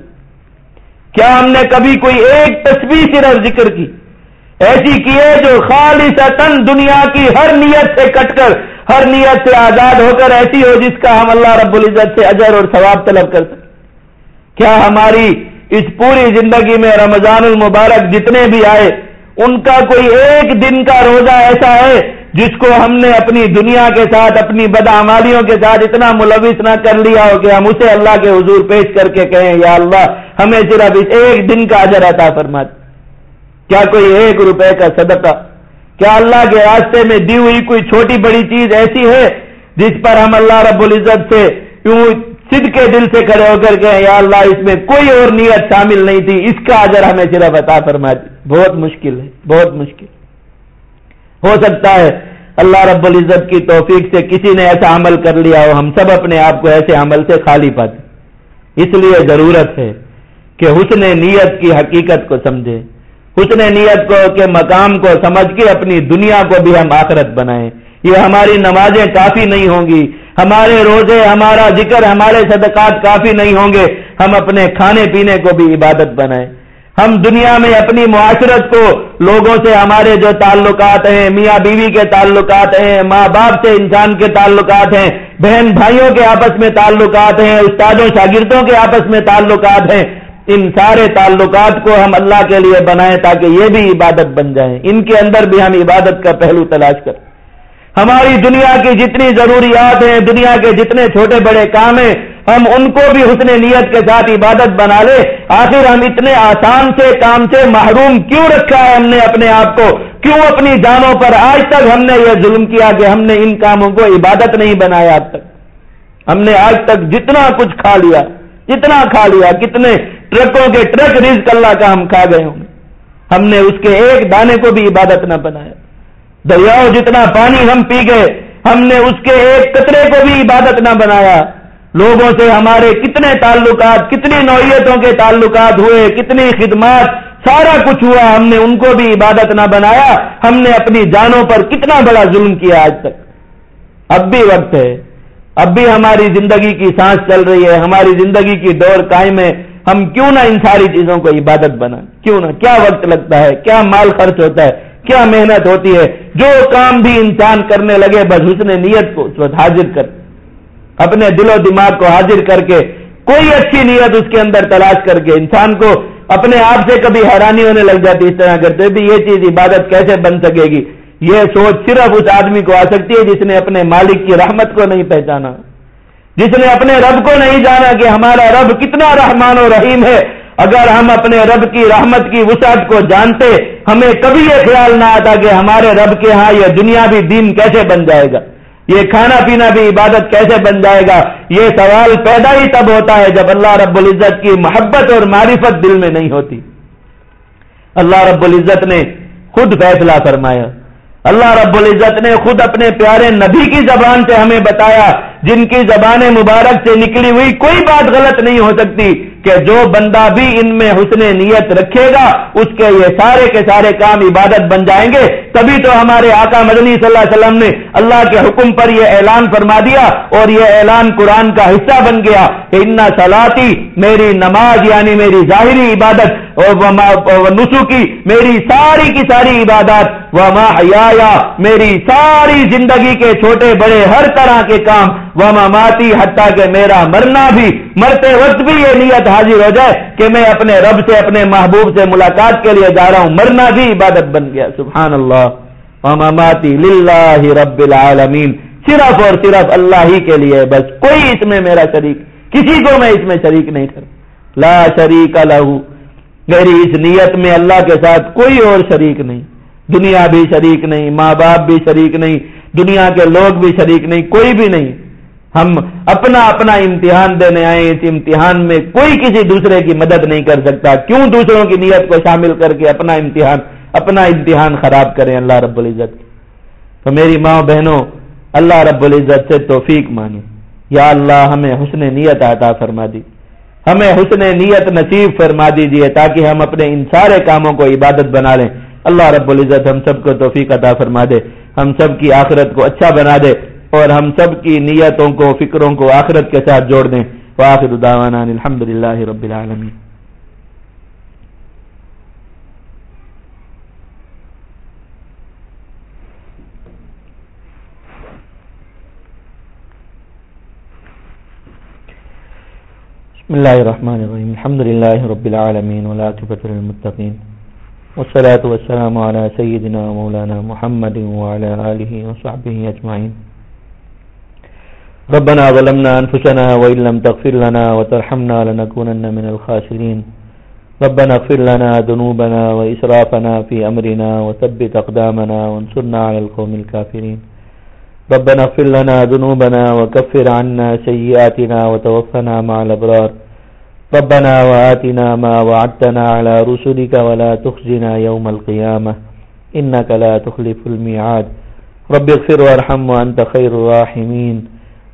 کیا ہم نے کبھی کوئی ایک تصویر صرف ذکر کی؟ ایسی کی ہے جو خالص دنیا کی ہر نیت سے کٹ کر، ہر نیت سے آزاد ہو کر ایسی ہو جس کا ہم اللہ رب العزت سے اجر اور ثواب طلب کر سکیں۔ کیا ہماری اس پوری زندگی میں رمضان المبارک جتنے بھی آئے ان کا کوئی ایک دن کا روزہ ایسا ہے جس کو ہم نے اپنی دنیا کے ساتھ، اپنی بدعمالیوں کے ساتھ اتنا ملوث نہ کر لیا ہو کہ ہم اسے اللہ کے حضور پیش کر کے کہیں، یا اللہ، ہمیں صرف ایک دن کا اجر عطا فرما کیا کوئی ایک روپے کا صدقہ؟ کیا اللہ کے راستے میں دی ہوئی کوئی چھوٹی بڑی چیز ایسی ہے جس پر ہم اللہ رب العزت سے کیوں سدھ کے دل سے کھڑے ہو کر کے یا اللہ، اس میں کوئی اور نیت شامل نہیں تھی۔ اس کا اجر ہمیں صرف عطا فرما دی بہت مشکل ہے، بہت مشکل۔ ہو سکتا ہے اللہ رب العزت کی توفیق سے کسی نے ایسا عمل کر لیا ہو، ہم سب اپنے آپ کو ایسے عمل سے خالی پاتے۔ اس لیے ضرورت ہے کہ حسن نیت کی حقیقت کو سمجھے۔ حسن نیت کو کے مقام کو سمجھ کے اپنی دنیا کو بھی ہم آخرت بنائیں۔ یہ ہماری نمازیں کافی نہیں ہوں گی۔ ہمارے روزے، ہمارا ذکر، ہمارے صدقات کافی نہیں ہوں گے۔ ہم اپنے کھانے پینے کو بھی عبادت بنائیں۔ ہم دنیا میں اپنی معاشرت کو لوگوں سے، ہمارے جو تعلقات ہیں، میاں بیوی کے تعلقات ہیں، ماں باپ سے انسان کے تعلقات ہیں، بہن بھائیوں کے آپس میں تعلقات ہیں، استادوں، شاگردوں کے آپس میں تعلقات ہیں۔ ان سارے تعلقات کو ہم اللہ کے لیے بنائیں تاکہ یہ بھی عبادت بن جائیں۔ ان کے اندر بھی ہم عبادت کا پہلو تلاش کریں۔ ہماری دنیا کی جتنی ضروریات ہیں، دنیا کے جتنے چھوٹے بڑے کام ہیں، ہم ان کو بھی حسن نیت کے ساتھ عبادت بنا لے آخر ہم اتنے آسان سے کام سے محروم کیوں رکھا ہے ہم نے اپنے آپ کو؟ کیوں اپنی جانوں پر آج تک ہم نے یہ ظلم کیا کہ ہم نے ان کاموں کو عبادت نہیں بنایا آج تک؟ ہم نے آج تک جتنا کچھ کھا لیا، جتنا کھا لیا، کتنے ٹرکوں کے ٹرک رزق اللہ کا ہم کھا گئے ہوں گے۔ ہم نے اس کے ایک دانے کو بھی عبادت نہ بنایا۔ دریاؤ جتنا پانی ہم پی گئے، ہم نے اس کے ایک قطرے کو بھی عبادت نہ بنایا۔ لوگوں سے ہمارے کتنے تعلقات، کتنی نوعیتوں کے تعلقات ہوئے، کتنی خدمات، سارا کچھ ہوا، ہم نے ان کو بھی عبادت نہ بنایا۔ ہم نے اپنی جانوں پر کتنا بڑا ظلم کیا آج تک۔ اب بھی وقت ہے۔ اب بھی ہماری زندگی کی سانس چل رہی ہے، ہماری زندگی کی دور قائم ہے۔ ہم کیوں نہ ان ساری چیزوں کو عبادت بنا کیوں نہ؟ کیا وقت لگتا ہے؟ کیا مال خرچ ہوتا ہے؟ کیا محنت ہوتی ہے؟ جو کام بھی انسان کرنے لگے، بس اس نے نیت کو، اس وقت حاضر کر، اپنے دل و دماغ کو حاضر کر کے، کوئی اچھی نیت اس کے اندر تلاش کر کے، انسان کو اپنے آپ سے کبھی حیرانی ہونے لگ جاتی اس طرح کرتے بھی یہ چیز عبادت کیسے بن سکے گی؟ یہ سوچ صرف اس آدمی کو آ سکتی ہے جس نے اپنے مالک کی رحمت کو نہیں پہچانا، جس نے اپنے رب کو نہیں جانا کہ ہمارا رب کتنا رحمان و رحیم ہے۔ اگر ہم اپنے رب کی رحمت کی وسعت کو جانتے، ہمیں کبھی یہ خیال نہ آتا کہ ہمارے رب کے ہاں یہ دنیا بھی دین کیسے بن جائے گا؟ یہ کھانا پینا بھی عبادت کیسے بن جائے گا؟ یہ سوال پیدا ہی تب ہوتا ہے جب اللہ رب العزت کی محبت اور معرفت دل میں نہیں ہوتی۔ اللہ رب العزت نے خود فیصلہ فرمایا۔ اللہ رب العزت نے خود اپنے پیارے نبی کی زبان سے ہمیں بتایا، جن کی زبان مبارک سے نکلی ہوئی کوئی بات غلط نہیں ہو سکتی۔ کہ جو بندہ بھی ان میں حسن نیت رکھے گا، اس کے یہ سارے کے سارے کام عبادت بن جائیں گے۔ تبھی تو ہمارے آقا مدنی صلی اللہ علیہ وسلم نے اللہ کے حکم پر یہ اعلان فرما دیا اور یہ اعلان قرآن کا حصہ بن گیا۔ کہ ان سلاتی میری نماز یعنی میری ظاہری عبادت اور نسو کی میری ساری کی ساری عبادات وہ حیا میری ساری زندگی کے چھوٹے بڑے ہر طرح کے کام وہ ماتی، حتیٰ کہ میرا مرنا بھی، مرتے وقت بھی یہ نیت حاضر ہو جائے کہ میں اپنے رب سے، اپنے محبوب سے ملاقات کے لیے جا رہا ہوں۔ مرنا بھی عبادت بن گیا سبحان اللہ ماتی رب العالمین۔ صرف اور صرف اللہ ہی کے لیے بس، کوئی اس میں میرا شریک، کسی کو میں اس میں شریک نہیں کر لا شریک لہو۔ میری اس نیت میں اللہ کے ساتھ کوئی اور شریک نہیں، دنیا بھی شریک نہیں، ماں باپ بھی شریک نہیں، دنیا کے لوگ بھی شریک نہیں، کوئی بھی نہیں۔ ہم اپنا اپنا امتحان دینے آئے اس امتحان میں کوئی کسی دوسرے کی مدد نہیں کر سکتا۔ کیوں دوسروں کی نیت کو شامل کر کے اپنا امتحان اپنا امتحان خراب کریں؟ اللہ رب العزت۔ تو میری ماں بہنوں، اللہ رب العزت سے توفیق مانو یا اللہ ہمیں حسن نیت عطا فرما دی ہمیں حسن نیت نصیب فرما دیجیے تاکہ ہم اپنے ان سارے کاموں کو عبادت بنا لیں۔ اللہ رب العزت ہم سب کو توفیق عطا فرما دے۔ ہم سب کی آخرت کو اچھا بنا دے اور ہم سب کی نیتوں کو، فکروں کو آخرت کے ساتھ جوڑ دیں۔ واخر دعوانا الحمد للہ رب العالمین۔ بسم الله الرحمن الرحيم الحمد لله رب العالمين والعاقبة للمتقين والصلاة والسلام على سيدنا ومولانا محمد وعلى آله وصحبه أجمعين ربنا ظلمنا أنفسنا وإن لم تغفر لنا وترحمنا لنكونن من الخاسرين ربنا اغفر لنا ذنوبنا وإسرافنا في أمرنا وثبت أقدامنا وانصرنا على القوم الكافرين ربنا اغفر لنا ذنوبنا وكفر عنا سيئاتنا وتوفنا مع الأبرار. ربنا وآتنا ما وعدتنا على رسلك ولا تخزنا يوم القيامة. إنك لا تخلف الميعاد. رب اغفر وارحم وأنت خير الراحمين.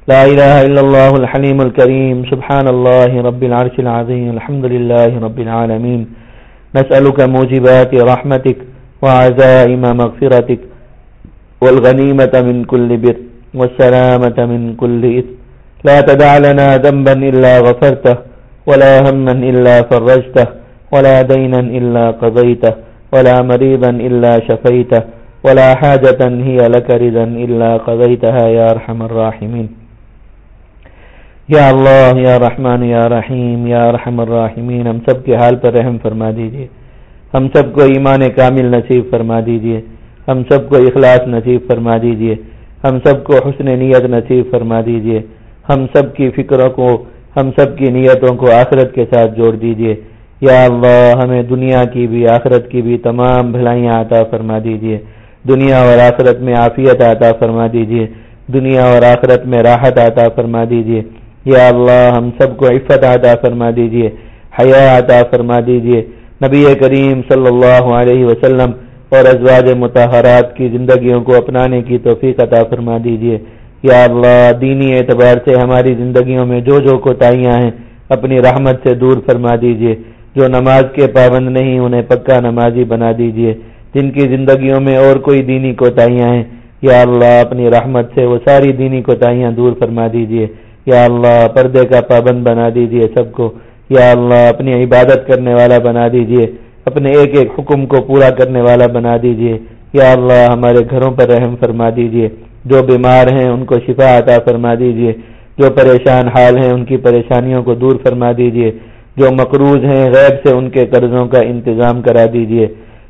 لا إله إلا الله الحليم الكريم. سبحان الله رب العرش العظيم. الحمد لله رب العالمين. نسألك موجبات رحمتك وعزائم مغفرتك. والغنيمة من كل بر والسلامة من كل إثم لا تدع لنا ذنبا إلا غفرته، ولا هما إلا فرجته، ولا دينا إلا قضيته، ولا مريضا إلا شفيته، ولا حاجة هي لك رضا إلا قضيتها يا أرحم الراحمين. یا اللہ، یا رحمان یا رحیم، یا رحم الراحمین، ہم سب کے حال پر رحم فرما دیجیے، ہم سب کو ایمان کامل نصیب فرما دیجیے ہم سب کو اخلاص نصیب فرما دیجیے، ہم سب کو حسن نیت نصیب فرما دیجیے، ہم سب کی فکروں کو، ہم سب کی نیتوں کو آخرت کے ساتھ جوڑ دیجیے۔ یا اللہ، ہمیں دنیا کی بھی، آخرت کی بھی تمام بھلائیاں عطا فرما دیجیے۔ دنیا اور آخرت میں عافیت عطا فرما دیجیے۔ دنیا اور آخرت میں راحت عطا فرما دیجیے۔ یا اللہ، ہم سب کو عفت عطا فرما دیجیے، حیا عطا فرما دیجیے۔ نبی کریم صلی اللہ علیہ وسلم اور ازواج متحرات کی زندگیوں کو اپنانے کی توفیق عطا فرما دیجیے یا اللہ دینی اعتبار سے ہماری زندگیوں میں جو جو کوتاہیاں ہیں اپنی رحمت سے دور فرما دیجیے جو نماز کے پابند نہیں، انہیں پکا نمازی بنا دیجیے جن کی زندگیوں میں اور کوئی دینی کوتاہیاں ہیں، یا اللہ اپنی رحمت سے وہ ساری دینی کوتاہیاں دور فرما دیجیے یا اللہ پردے کا پابند بنا دیجیے سب کو۔ یا اللہ اپنی عبادت کرنے والا بنا دیجیے اپنے ایک ایک حکم کو پورا کرنے والا بنا دیجیے۔ یا اللہ، ہمارے گھروں پر رحم فرما دیجیے۔ جو بیمار ہیں، ان کو شفا عطا فرما دیجیے۔ جو پریشان حال ہیں، ان کی پریشانیوں کو دور فرما دیجیے۔ جو مقروض ہیں، غیب سے ان کے قرضوں کا انتظام کرا دیجیے۔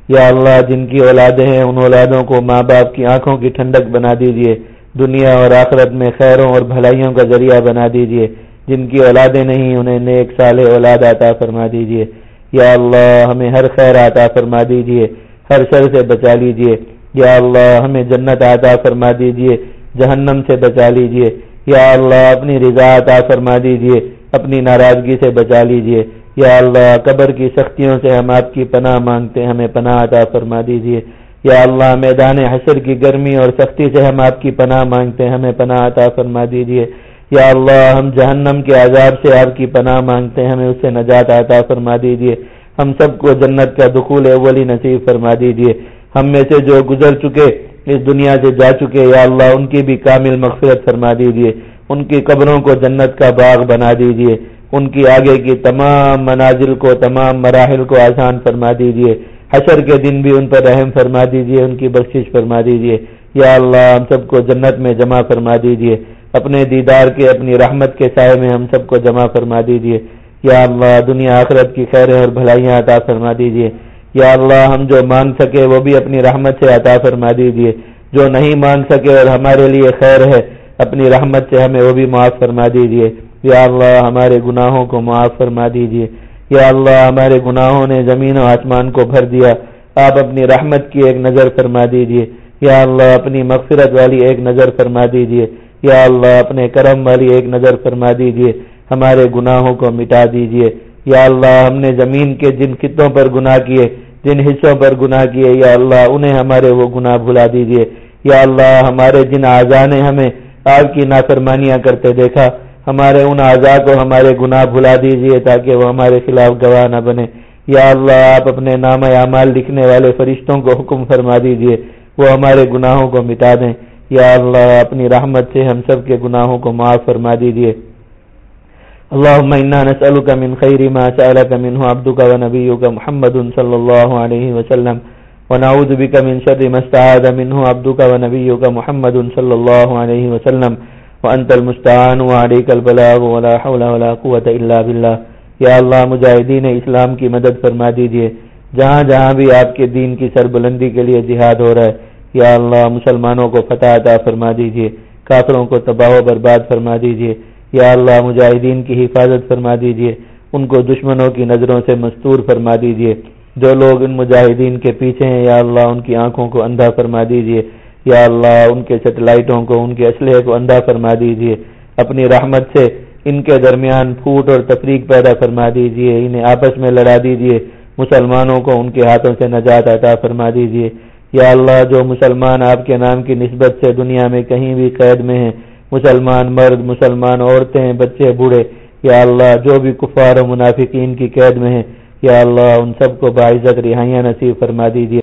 یا اللہ، جن کی اولادیں ہیں، ان اولادوں کو ماں باپ کی آنکھوں کی ٹھنڈک بنا دیجیے۔ دنیا اور آخرت میں خیروں اور بھلائیوں کا ذریعہ بنا دیجیے۔ جن کی اولادیں نہیں، انہیں نیک سال اولاد عطا فرما دیجیے۔ یا اللہ ہمیں ہر خیر عطا فرما دیجیے، ہر شر سے بچا لیجیے۔ یا اللہ ہمیں جنت عطا فرما دیجیے، جہنم سے بچا لیجیے۔ یا اللہ اپنی رضا عطا فرما دیجیے، اپنی ناراضگی سے بچا لیجیے۔ یا اللہ قبر کی سختیوں سے ہم آپ کی پناہ مانگتے، ہمیں پناہ عطا فرما دیجیے۔ یا اللہ میدان حشر کی گرمی اور سختی سے ہم آپ کی پناہ مانگتے، ہمیں پناہ عطا فرما دیجیے۔ یا اللہ، ہم جہنم کے عذاب سے آپ کی پناہ مانگتے ہیں، ہمیں اسے نجات عطا فرما دیجیے ہم سب کو جنت کا دخول اولی نصیب فرما دیجیے ہم میں سے جو گزر چکے، اس دنیا سے جا چکے، یا اللہ، ان کی بھی کامل مغفرت فرما دیجیے ان کی قبروں کو جنت کا باغ بنا دیجیے ان کی آگے کی تمام منازل کو، تمام مراحل کو آسان فرما دیجیے حشر کے دن بھی ان پر رحم فرما دیجیے ان کی بخشش فرما دیجیے یا اللہ، ہم سب کو جنت میں جمع فرما دیجیے اپنے دیدار کے، اپنی رحمت کے سائے میں ہم سب کو جمع فرما دیجیے یا اللہ، دنیا آخرت کی خیریں اور بھلائیاں عطا فرما دیجیے یا اللہ، ہم جو مانگ سکے وہ بھی اپنی رحمت سے عطا فرما دیجیے جو نہیں مانگ سکے اور ہمارے لیے خیر ہے، اپنی رحمت سے ہمیں وہ بھی معاف فرما دیجیے یا اللہ، ہمارے گناہوں کو معاف فرما دیجیے یا اللہ، ہمارے گناہوں نے زمین و آسمان کو بھر دیا۔ آپ اپنی رحمت کی ایک نظر فرما دیجیے یا اللہ، اپنی مغفرت والی ایک نظر فرما دیجیے یا اللہ اپنے کرم والی ایک نظر فرما دیجیے، ہمارے گناہوں کو مٹا دیجیے۔ یا اللہ، ہم نے زمین کے جن خطوں پر گناہ کیے، جن حصوں پر گناہ کیے، یا اللہ، انہیں ہمارے وہ گناہ بھلا دیجیے۔ یا اللہ، ہمارے جن اعضاء نے ہمیں آپ کی نافرمانیاں کرتے دیکھا، ہمارے ان اعضاء کو ہمارے گناہ بھلا دیجیے تاکہ وہ ہمارے خلاف گواہ نہ بنے۔ یا اللہ، آپ اپنے نام اعمال لکھنے والے فرشتوں کو حکم فرما دیجیے، وہ ہمارے گناہوں کو مٹا دیں۔ یا اللہ، اپنی رحمت سے ہم سب کے گناہوں کو معاف فرما دیجیے اللهم انا نسالك من خير ما سالك منه عبدك ونبيك محمد صلى الله عليه وسلم ونعوذ بك من شر ما استعاذ منه عبدك ونبيك محمد صلى الله عليه وسلم وانت المستعان وعليك البلاغ ولا حول ولا قوه الا بالله یا اللہ، مجاہدین اسلام کی مدد فرما دیجیے۔ جہاں جہاں بھی آپ کے دین کی سربلندی کے لیے جہاد ہو رہا ہے یا اللہ مسلمانوں کو فتح عطا فرما دیجیے کافروں کو تباہ و برباد فرما دیجیے یا اللہ مجاہدین کی حفاظت فرما دیجیے ان کو دشمنوں کی نظروں سے مستور فرما دیجیے جو لوگ ان مجاہدین کے پیچھے ہیں، یا اللہ ان کی آنکھوں کو اندھا فرما دیجیے یا اللہ ان کے سیٹلائٹوں کو، ان کے اسلحے کو اندھا فرما دیجیے اپنی رحمت سے ان کے درمیان پھوٹ اور تفریق پیدا فرما دیجیے انہیں آپس میں لڑا دیجیے مسلمانوں کو ان کے ہاتھوں سے نجات عطا فرما دیجیے یا اللہ جو مسلمان آپ کے نام کی نسبت سے دنیا میں کہیں بھی قید میں ہیں، مسلمان مرد، مسلمان عورتیں، بچے، بوڑھے، یا اللہ جو بھی کفار و منافقین کی قید میں ہیں، یا اللہ ان سب کو باعزت، رہائیاں نصیب فرما دیجیے۔